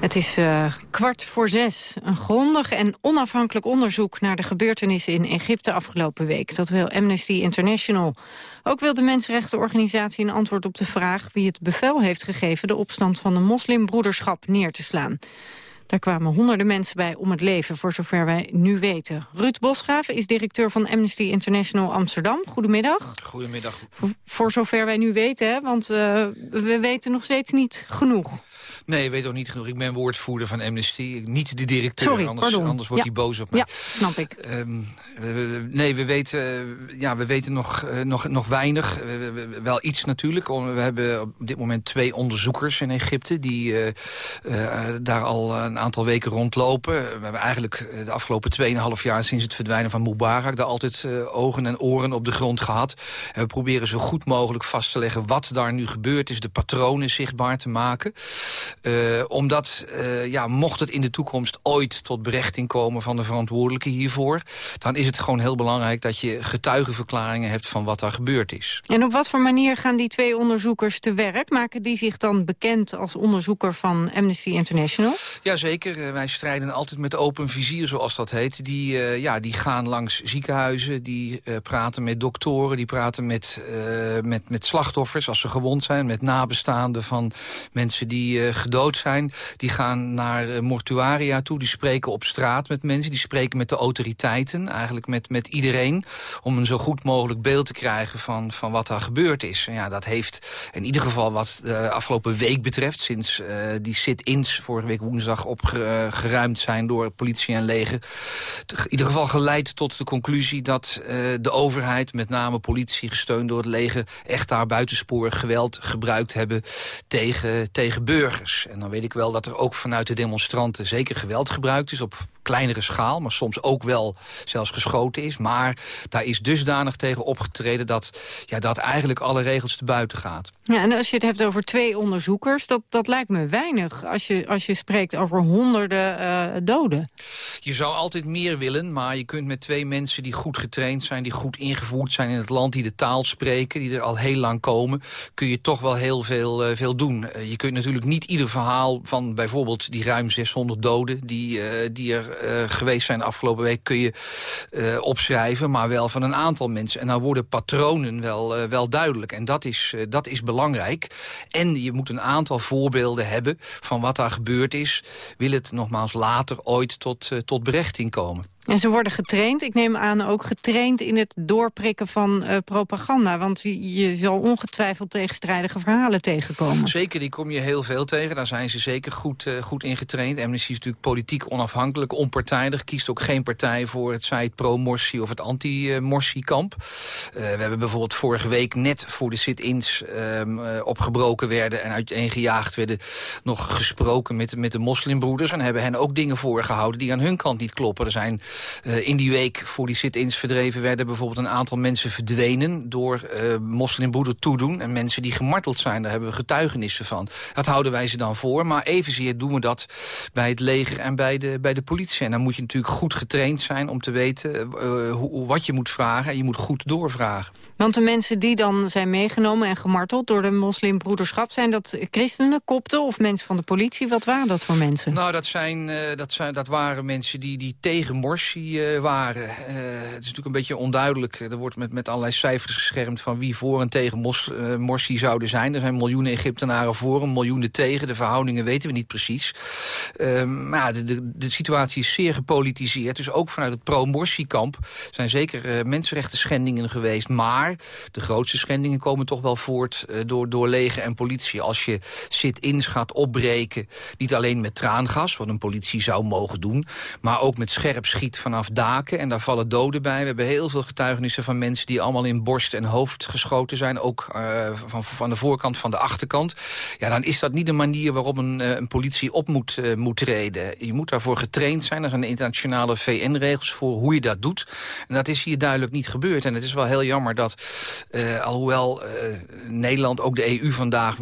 Het is uh, kwart voor zes. Een grondig en onafhankelijk onderzoek naar de gebeurtenissen in Egypte afgelopen week. Dat wil Amnesty International. Ook wil de Mensenrechtenorganisatie een antwoord op de vraag wie het bevel heeft gegeven de opstand van de moslimbroederschap neer te slaan. Daar kwamen honderden mensen bij om het leven, voor zover wij nu weten. Ruud Bosgraven is directeur van Amnesty International Amsterdam. Goedemiddag. Goedemiddag. Voor, zover wij nu weten, hè, want uh, we weten nog steeds niet genoeg. Nee, ik weet ook niet genoeg. Ik ben woordvoerder van Amnesty. Niet de directeur, Sorry, anders, anders wordt hij boos op mij. Ja, snap ik. Um, nee, we weten, ja, we weten nog, uh, nog, nog weinig. Wel iets natuurlijk. We hebben op dit moment twee onderzoekers in Egypte... die uh, daar al een aantal weken rondlopen. We hebben eigenlijk de afgelopen 2,5 jaar... sinds het verdwijnen van Mubarak... daar altijd ogen en oren op de grond gehad. We proberen zo goed mogelijk vast te leggen... wat daar nu gebeurd is, de patronen zichtbaar te maken. Omdat, ja, mocht het in de toekomst ooit tot berechting komen van de verantwoordelijke hiervoor... dan is het gewoon heel belangrijk dat je getuigenverklaringen hebt van wat daar gebeurd is. En op wat voor manier gaan die twee onderzoekers te werk? Maken die zich dan bekend als onderzoeker van Amnesty International? Jazeker, uh, wij strijden altijd met open vizier, zoals dat heet. Die, ja, die gaan langs ziekenhuizen, die praten met doktoren... die praten met, met, met slachtoffers als ze gewond zijn... met nabestaanden van mensen die gedood zijn. Die gaan naar mortuaria toe, die spreken op straat met mensen. Die spreken met de autoriteiten, eigenlijk met, met iedereen. Om een zo goed mogelijk beeld te krijgen van, van wat daar gebeurd is. En ja, dat heeft in ieder geval wat de afgelopen week betreft... sinds uh, die sit-ins vorige week woensdag opgeruimd zijn door politie en leger... in ieder geval geleid tot de conclusie dat uh, de overheid... met name politie, gesteund door het leger... echt daar buitensporig geweld gebruikt hebben tegen, tegen burgers. En dan weet ik wel dat er ook vanuit de demonstranten zeker geweld gebruikt is... op kleinere schaal, maar soms ook wel zelfs geschoten is. Maar daar is dusdanig tegen opgetreden dat, ja, dat eigenlijk alle regels te buiten gaat. Ja, en als je het hebt over twee onderzoekers, dat, dat lijkt me weinig... als je, als je spreekt over honderden uh, doden. Je zou altijd meer willen, maar je kunt met twee mensen... die goed getraind zijn, die goed ingevoerd zijn in het land... die de taal spreken, die er al heel lang komen... kun je toch wel heel veel, uh, veel doen. Uh, je kunt natuurlijk niet ieder verhaal van bijvoorbeeld die ruim 600 doden... die, die er geweest zijn afgelopen week kun je uh, opschrijven, maar wel van een aantal mensen. En dan worden patronen wel, uh, wel duidelijk. En dat is, dat is belangrijk. En je moet een aantal voorbeelden hebben van wat daar gebeurd is. Wil het nogmaals later ooit tot, tot berechting komen. En ze worden getraind, ik neem aan ook getraind in het doorprikken van uh, propaganda. Want je, zal ongetwijfeld tegenstrijdige verhalen tegenkomen. Zeker, die kom je heel veel tegen. Daar zijn ze zeker goed, uh, goed in getraind. Amnesty is natuurlijk politiek onafhankelijk, onpartijdig. Kiest ook geen partij voor het zij pro-Morsi of het anti-Morsi-kamp. Uh, we hebben bijvoorbeeld vorige week net voor de sit-ins ehm, opgebroken werden... en uiteengejaagd werden nog gesproken met, met de moslimbroeders. En hebben hen ook dingen voorgehouden die aan hun kant niet kloppen. Er zijn in die week voor die sit-ins verdreven werden... bijvoorbeeld een aantal mensen verdwenen door uh, moslimbroeder toedoen. En mensen die gemarteld zijn, daar hebben we getuigenissen van. Dat houden wij ze dan voor. Maar evenzeer doen we dat bij het leger en bij de, bij de politie. En dan moet je natuurlijk goed getraind zijn om te weten uh, hoe, wat je moet vragen. En je moet goed doorvragen. Want de mensen die dan zijn meegenomen en gemarteld door de moslimbroederschap... zijn dat christenen, kopten of mensen van de politie? Wat waren dat voor mensen? Nou, dat, zijn, dat, zijn, dat waren mensen die, die tegen Morsi uh, waren. Uh, het is natuurlijk een beetje onduidelijk. Er wordt met, met allerlei cijfers geschermd van wie voor en tegen Mos, Morsi zouden zijn. Er zijn miljoenen Egyptenaren voor, miljoenen tegen. De verhoudingen weten we niet precies. Maar de, de, de, situatie is zeer gepolitiseerd. Dus ook vanuit het pro-Morsi-kamp zijn zeker mensenrechten schendingen geweest. Maar de grootste schendingen komen toch wel voort door, door leger en politie. Als je sit-ins gaat opbreken, niet alleen met traangas... wat een politie zou mogen doen, maar ook met scherp vanaf daken. En daar vallen doden bij. We hebben heel veel getuigenissen van mensen... die allemaal in borst en hoofd geschoten zijn. Ook uh, van, van de voorkant, van de achterkant. Ja, dan is dat niet de manier waarop een, uh, een politie op moet, uh, moet treden. Je moet daarvoor getraind zijn. Er zijn internationale VN-regels voor hoe je dat doet. En dat is hier duidelijk niet gebeurd. En het is wel heel jammer dat alhoewel Nederland, ook de EU vandaag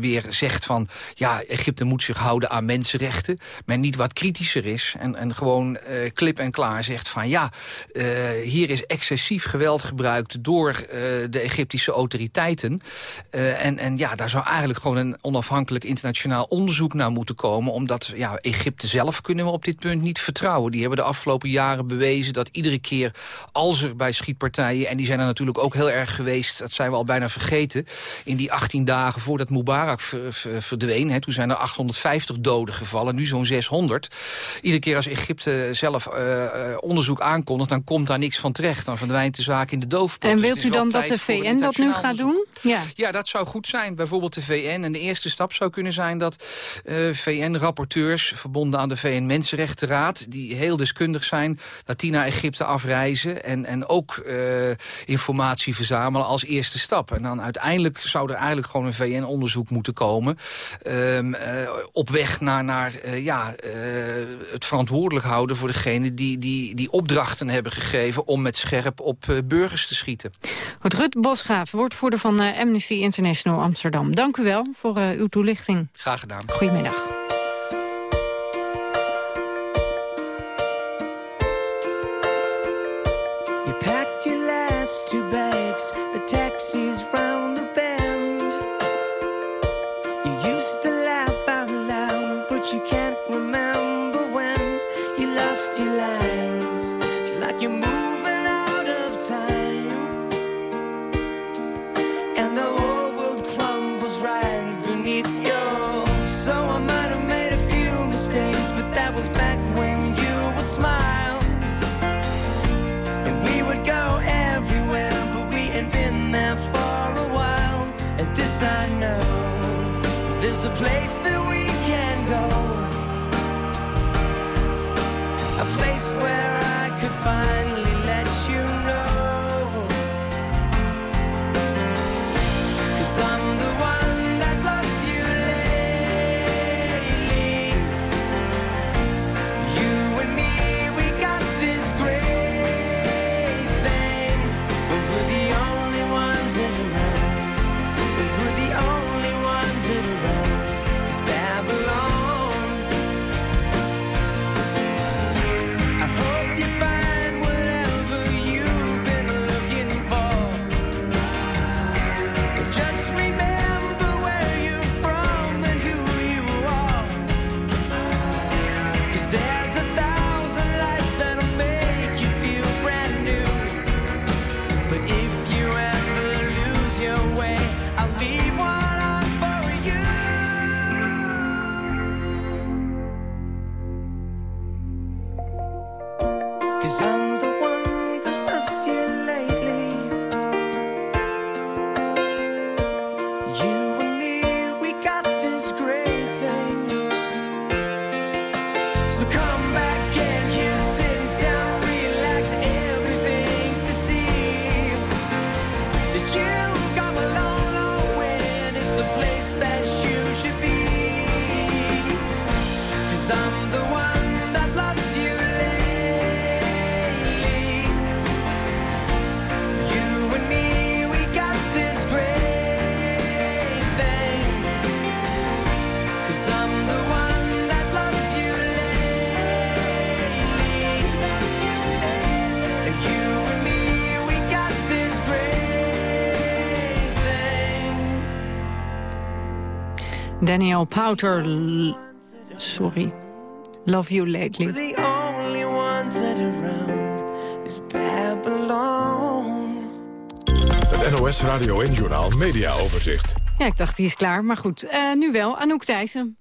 weer zegt van... ja, Egypte moet zich houden aan mensenrechten. Men niet wat kritischer is en, en gewoon klip en klaar zegt van... ja, hier is excessief geweld gebruikt door de Egyptische autoriteiten. en, en ja, daar zou eigenlijk gewoon een onafhankelijk internationaal onderzoek naar moeten komen. Omdat ja, Egypte zelf kunnen we op dit punt niet vertrouwen. Die hebben de afgelopen jaren bewezen dat iedere keer als er bij schietpartijen... en die zijn er natuurlijk ook heel erg geweest, dat zijn we al bijna vergeten... in die 18 dagen voordat Mubarak ver, ver, verdween. Hè, toen zijn er 850 doden gevallen, nu zo'n 600. Iedere keer als Egypte zelf uh, onderzoek aankondigt... dan komt daar niks van terecht. Dan verdwijnt de zaak in de doofpot. En dus wilt u dan dat de VN dat nu gaat doen? Ja. ja, dat zou goed zijn. Bijvoorbeeld de VN. En de eerste stap zou kunnen zijn dat uh, VN-rapporteurs... verbonden aan de VN-Mensenrechtenraad... die heel deskundig zijn, dat die naar Egypte afreizen... en, en ook uh, informatie verzamelen als eerste stap. En dan uiteindelijk zou er eigenlijk gewoon een VN-onderzoek moeten komen... Um, uh, op weg naar, naar ja, het verantwoordelijk houden voor degene die, die, die opdrachten hebben gegeven... om met scherp op burgers te schieten. Goed, Rut Bosgraaf, woordvoerder van Amnesty International Amsterdam. Dank u wel voor uw toelichting. Graag gedaan. Goedemiddag. There's a place that we can go. A place where I could finally Daniel Powter, l- sorry, Love You Lately. The only ones that around is Babylon. Het NOS Radio en Journaal Media Overzicht. Ja, ik dacht die is klaar, maar goed. Eh, nu wel, Anouk Thijssen.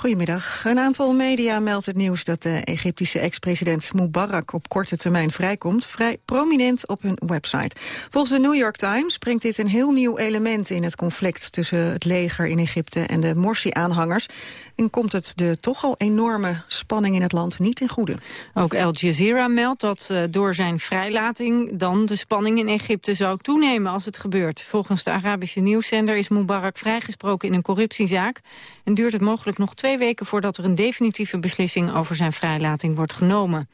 Goedemiddag. Een aantal media meldt het nieuws dat de Egyptische ex-president Mubarak op korte termijn vrijkomt, vrij prominent op hun website. Volgens de New York Times brengt dit een heel nieuw element in het conflict tussen het leger in Egypte en de Morsi-aanhangers. En komt het de toch al enorme spanning in het land niet ten goede. Ook Al Jazeera meldt dat eh, door zijn vrijlating dan de spanning in Egypte zou toenemen als het gebeurt. Volgens de Arabische nieuwszender is Mubarak vrijgesproken in een corruptiezaak en duurt het mogelijk nog twee weken voordat er een definitieve beslissing over zijn vrijlating wordt genomen.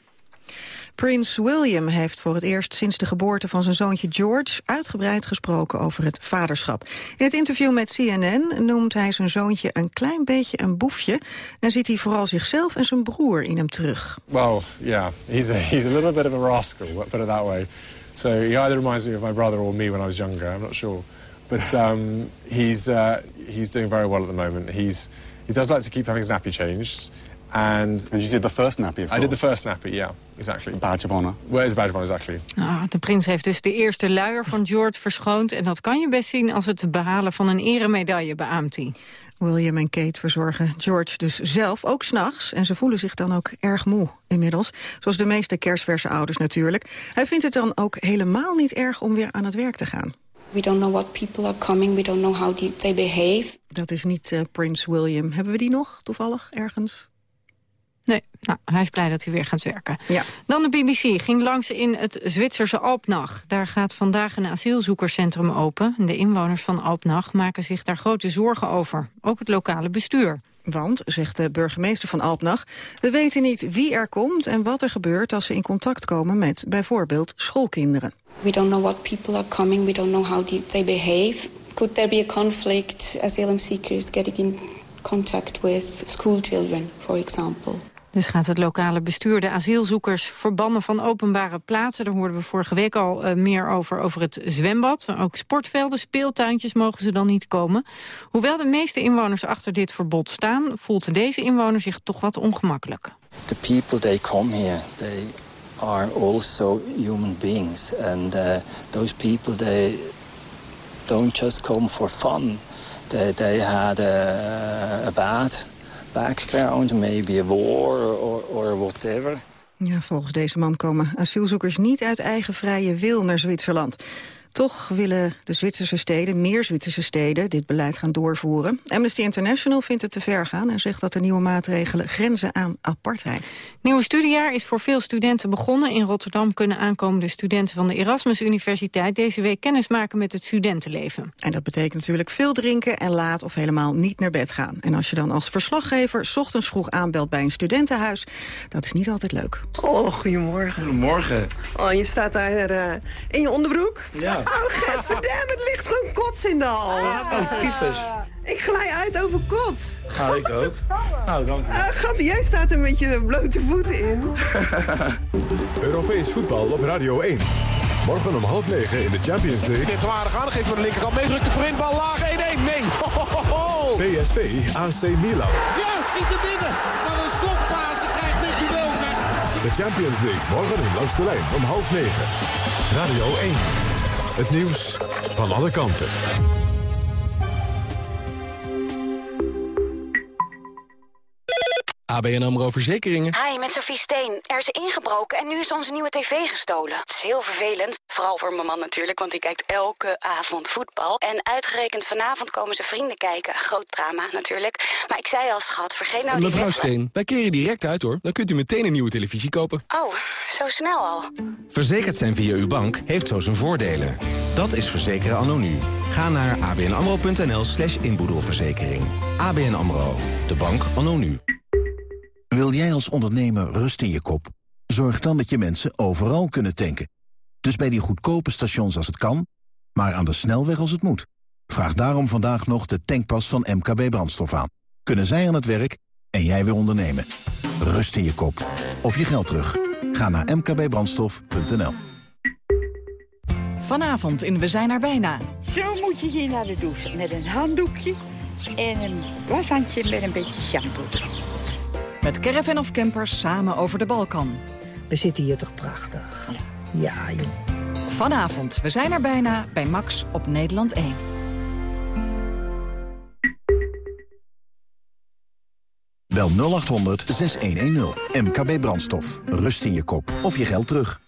Prins William heeft voor het eerst sinds de geboorte van zijn zoontje George uitgebreid gesproken over het vaderschap. In het interview met CNN noemt hij zijn zoontje een klein beetje een boefje en ziet hij vooral zichzelf en zijn broer in hem terug. Well, yeah, he's a, he's a little bit of a rascal, put it that way. So he either reminds me of my brother or me when I was younger, I'm not sure. But um, he's, uh, he's doing very well at the moment. He's, he does like to keep having his nappy changed. And, And you did the first nappy, of I did the first nappy, yeah, exactly. Badge of honor. Where is badge of honor, exactly? Ah, de prins heeft dus de eerste luier van George verschoond en dat kan je best zien als het behalen van een eremedaille beaamt hij. William en Kate verzorgen George dus zelf, ook s'nachts. En ze voelen zich dan ook erg moe inmiddels. Zoals de meeste kerstverse ouders natuurlijk. Hij vindt het dan ook helemaal niet erg om weer aan het werk te gaan. We don't know what people are coming. We don't know how they- they behave. Dat is niet eh, Prins William. Hebben we die nog toevallig ergens? Nee, nou, hij is blij dat hij weer gaat werken. Ja. Dan de BBC ging langs in het Zwitserse Alpnach. Daar gaat vandaag een asielzoekerscentrum open. De inwoners van Alpnach maken zich daar grote zorgen over. Ook het lokale bestuur. Want, zegt de burgemeester van Alpnach... we weten niet wie er komt en wat er gebeurt als ze in contact komen met bijvoorbeeld schoolkinderen. We don't know what people are coming. We don't know how they, they behave. Could there be a conflict? Asylum seekers getting in contact with school children, for example. Dus gaat het lokale bestuur de asielzoekers verbannen van openbare plaatsen. Daar hoorden we vorige week al eh, meer over, over het zwembad. Ook sportvelden, speeltuintjes mogen ze dan niet komen. Hoewel de meeste inwoners achter dit verbod staan... voelt deze inwoner zich toch wat ongemakkelijk. the people they come here they are also human beings and uh, those people they don't just come for fun they, they had a, a background maybe a war or, or whatever Ja, volgens deze man komen asielzoekers niet uit eigen vrije wil naar Zwitserland. Toch willen de Zwitserse steden, meer Zwitserse steden, dit beleid gaan doorvoeren. Amnesty International vindt het te ver gaan en zegt dat de nieuwe maatregelen grenzen aan apartheid. Nieuwe studiejaar is voor veel studenten begonnen. In Rotterdam kunnen aankomende studenten van de Erasmus Universiteit... deze week kennis maken met het studentenleven. En dat betekent natuurlijk veel drinken en laat of helemaal niet naar bed gaan. En als je dan als verslaggever 's ochtends vroeg aanbelt bij een studentenhuis, dat is niet altijd leuk. Oh, goedemorgen. Goedemorgen. Oh, je staat daar eh, in je onderbroek? Ja. Oh, godverdamme, het ligt gewoon kots in de hal. Oh, tyfus. Ik glij uit over kot. Ga ik ook. Nou, dank Uh, gat, jij staat er met je blote voeten in. [laughs] Europees voetbal op Radio 1. Morgen om half negen in de Champions League. Neemt hem aardig aan, geeft voor de linkerkant mee, drukt de voorin, bal laag, 1-1, nee. Ho, ho, ho, ho. PSV AC Milan. Ja, schiet er binnen. Wat een slotfase krijgt dit duel, zeg. De Champions League morgen in Langs de Lijn om half negen. Radio 1. Het nieuws van alle kanten. ABN AMRO Verzekeringen. Hi, met Sophie Steen. Er is ingebroken en nu is onze nieuwe tv gestolen. Het is heel vervelend. Vooral voor mijn man natuurlijk, want die kijkt elke avond voetbal. En uitgerekend vanavond komen ze vrienden kijken. Groot drama natuurlijk. Maar ik zei al, schat, vergeet nou die Mevrouw. Steen, wij keren direct uit hoor. Dan kunt u meteen een nieuwe televisie kopen. Oh, zo snel al. Verzekerd zijn via uw bank heeft zo zijn voordelen. Dat is verzekeren anno nu. Ga naar abnamro.nl slash inboedelverzekering. ABN AMRO, de bank anno nu. Wil jij als ondernemer rust in je kop? Zorg dan dat je mensen overal kunnen tanken. Dus bij die goedkope stations als het kan, maar aan de snelweg als het moet. Vraag daarom vandaag nog de tankpas van MKB Brandstof aan. Kunnen zij aan het werk en jij weer ondernemen. Rust in je kop. Of je geld terug. Ga naar mkbbrandstof.nl Vanavond in We zijn er bijna. Zo moet je hier naar de douche. Met een handdoekje en een washandje met een beetje shampoo. Met caravan of campers samen over de Balkan. We zitten hier toch prachtig. Ja, joh. Vanavond, we zijn er bijna bij Max op Nederland 1. Bel 0800 6110. MKB Brandstof. Rust in je kop of je geld terug.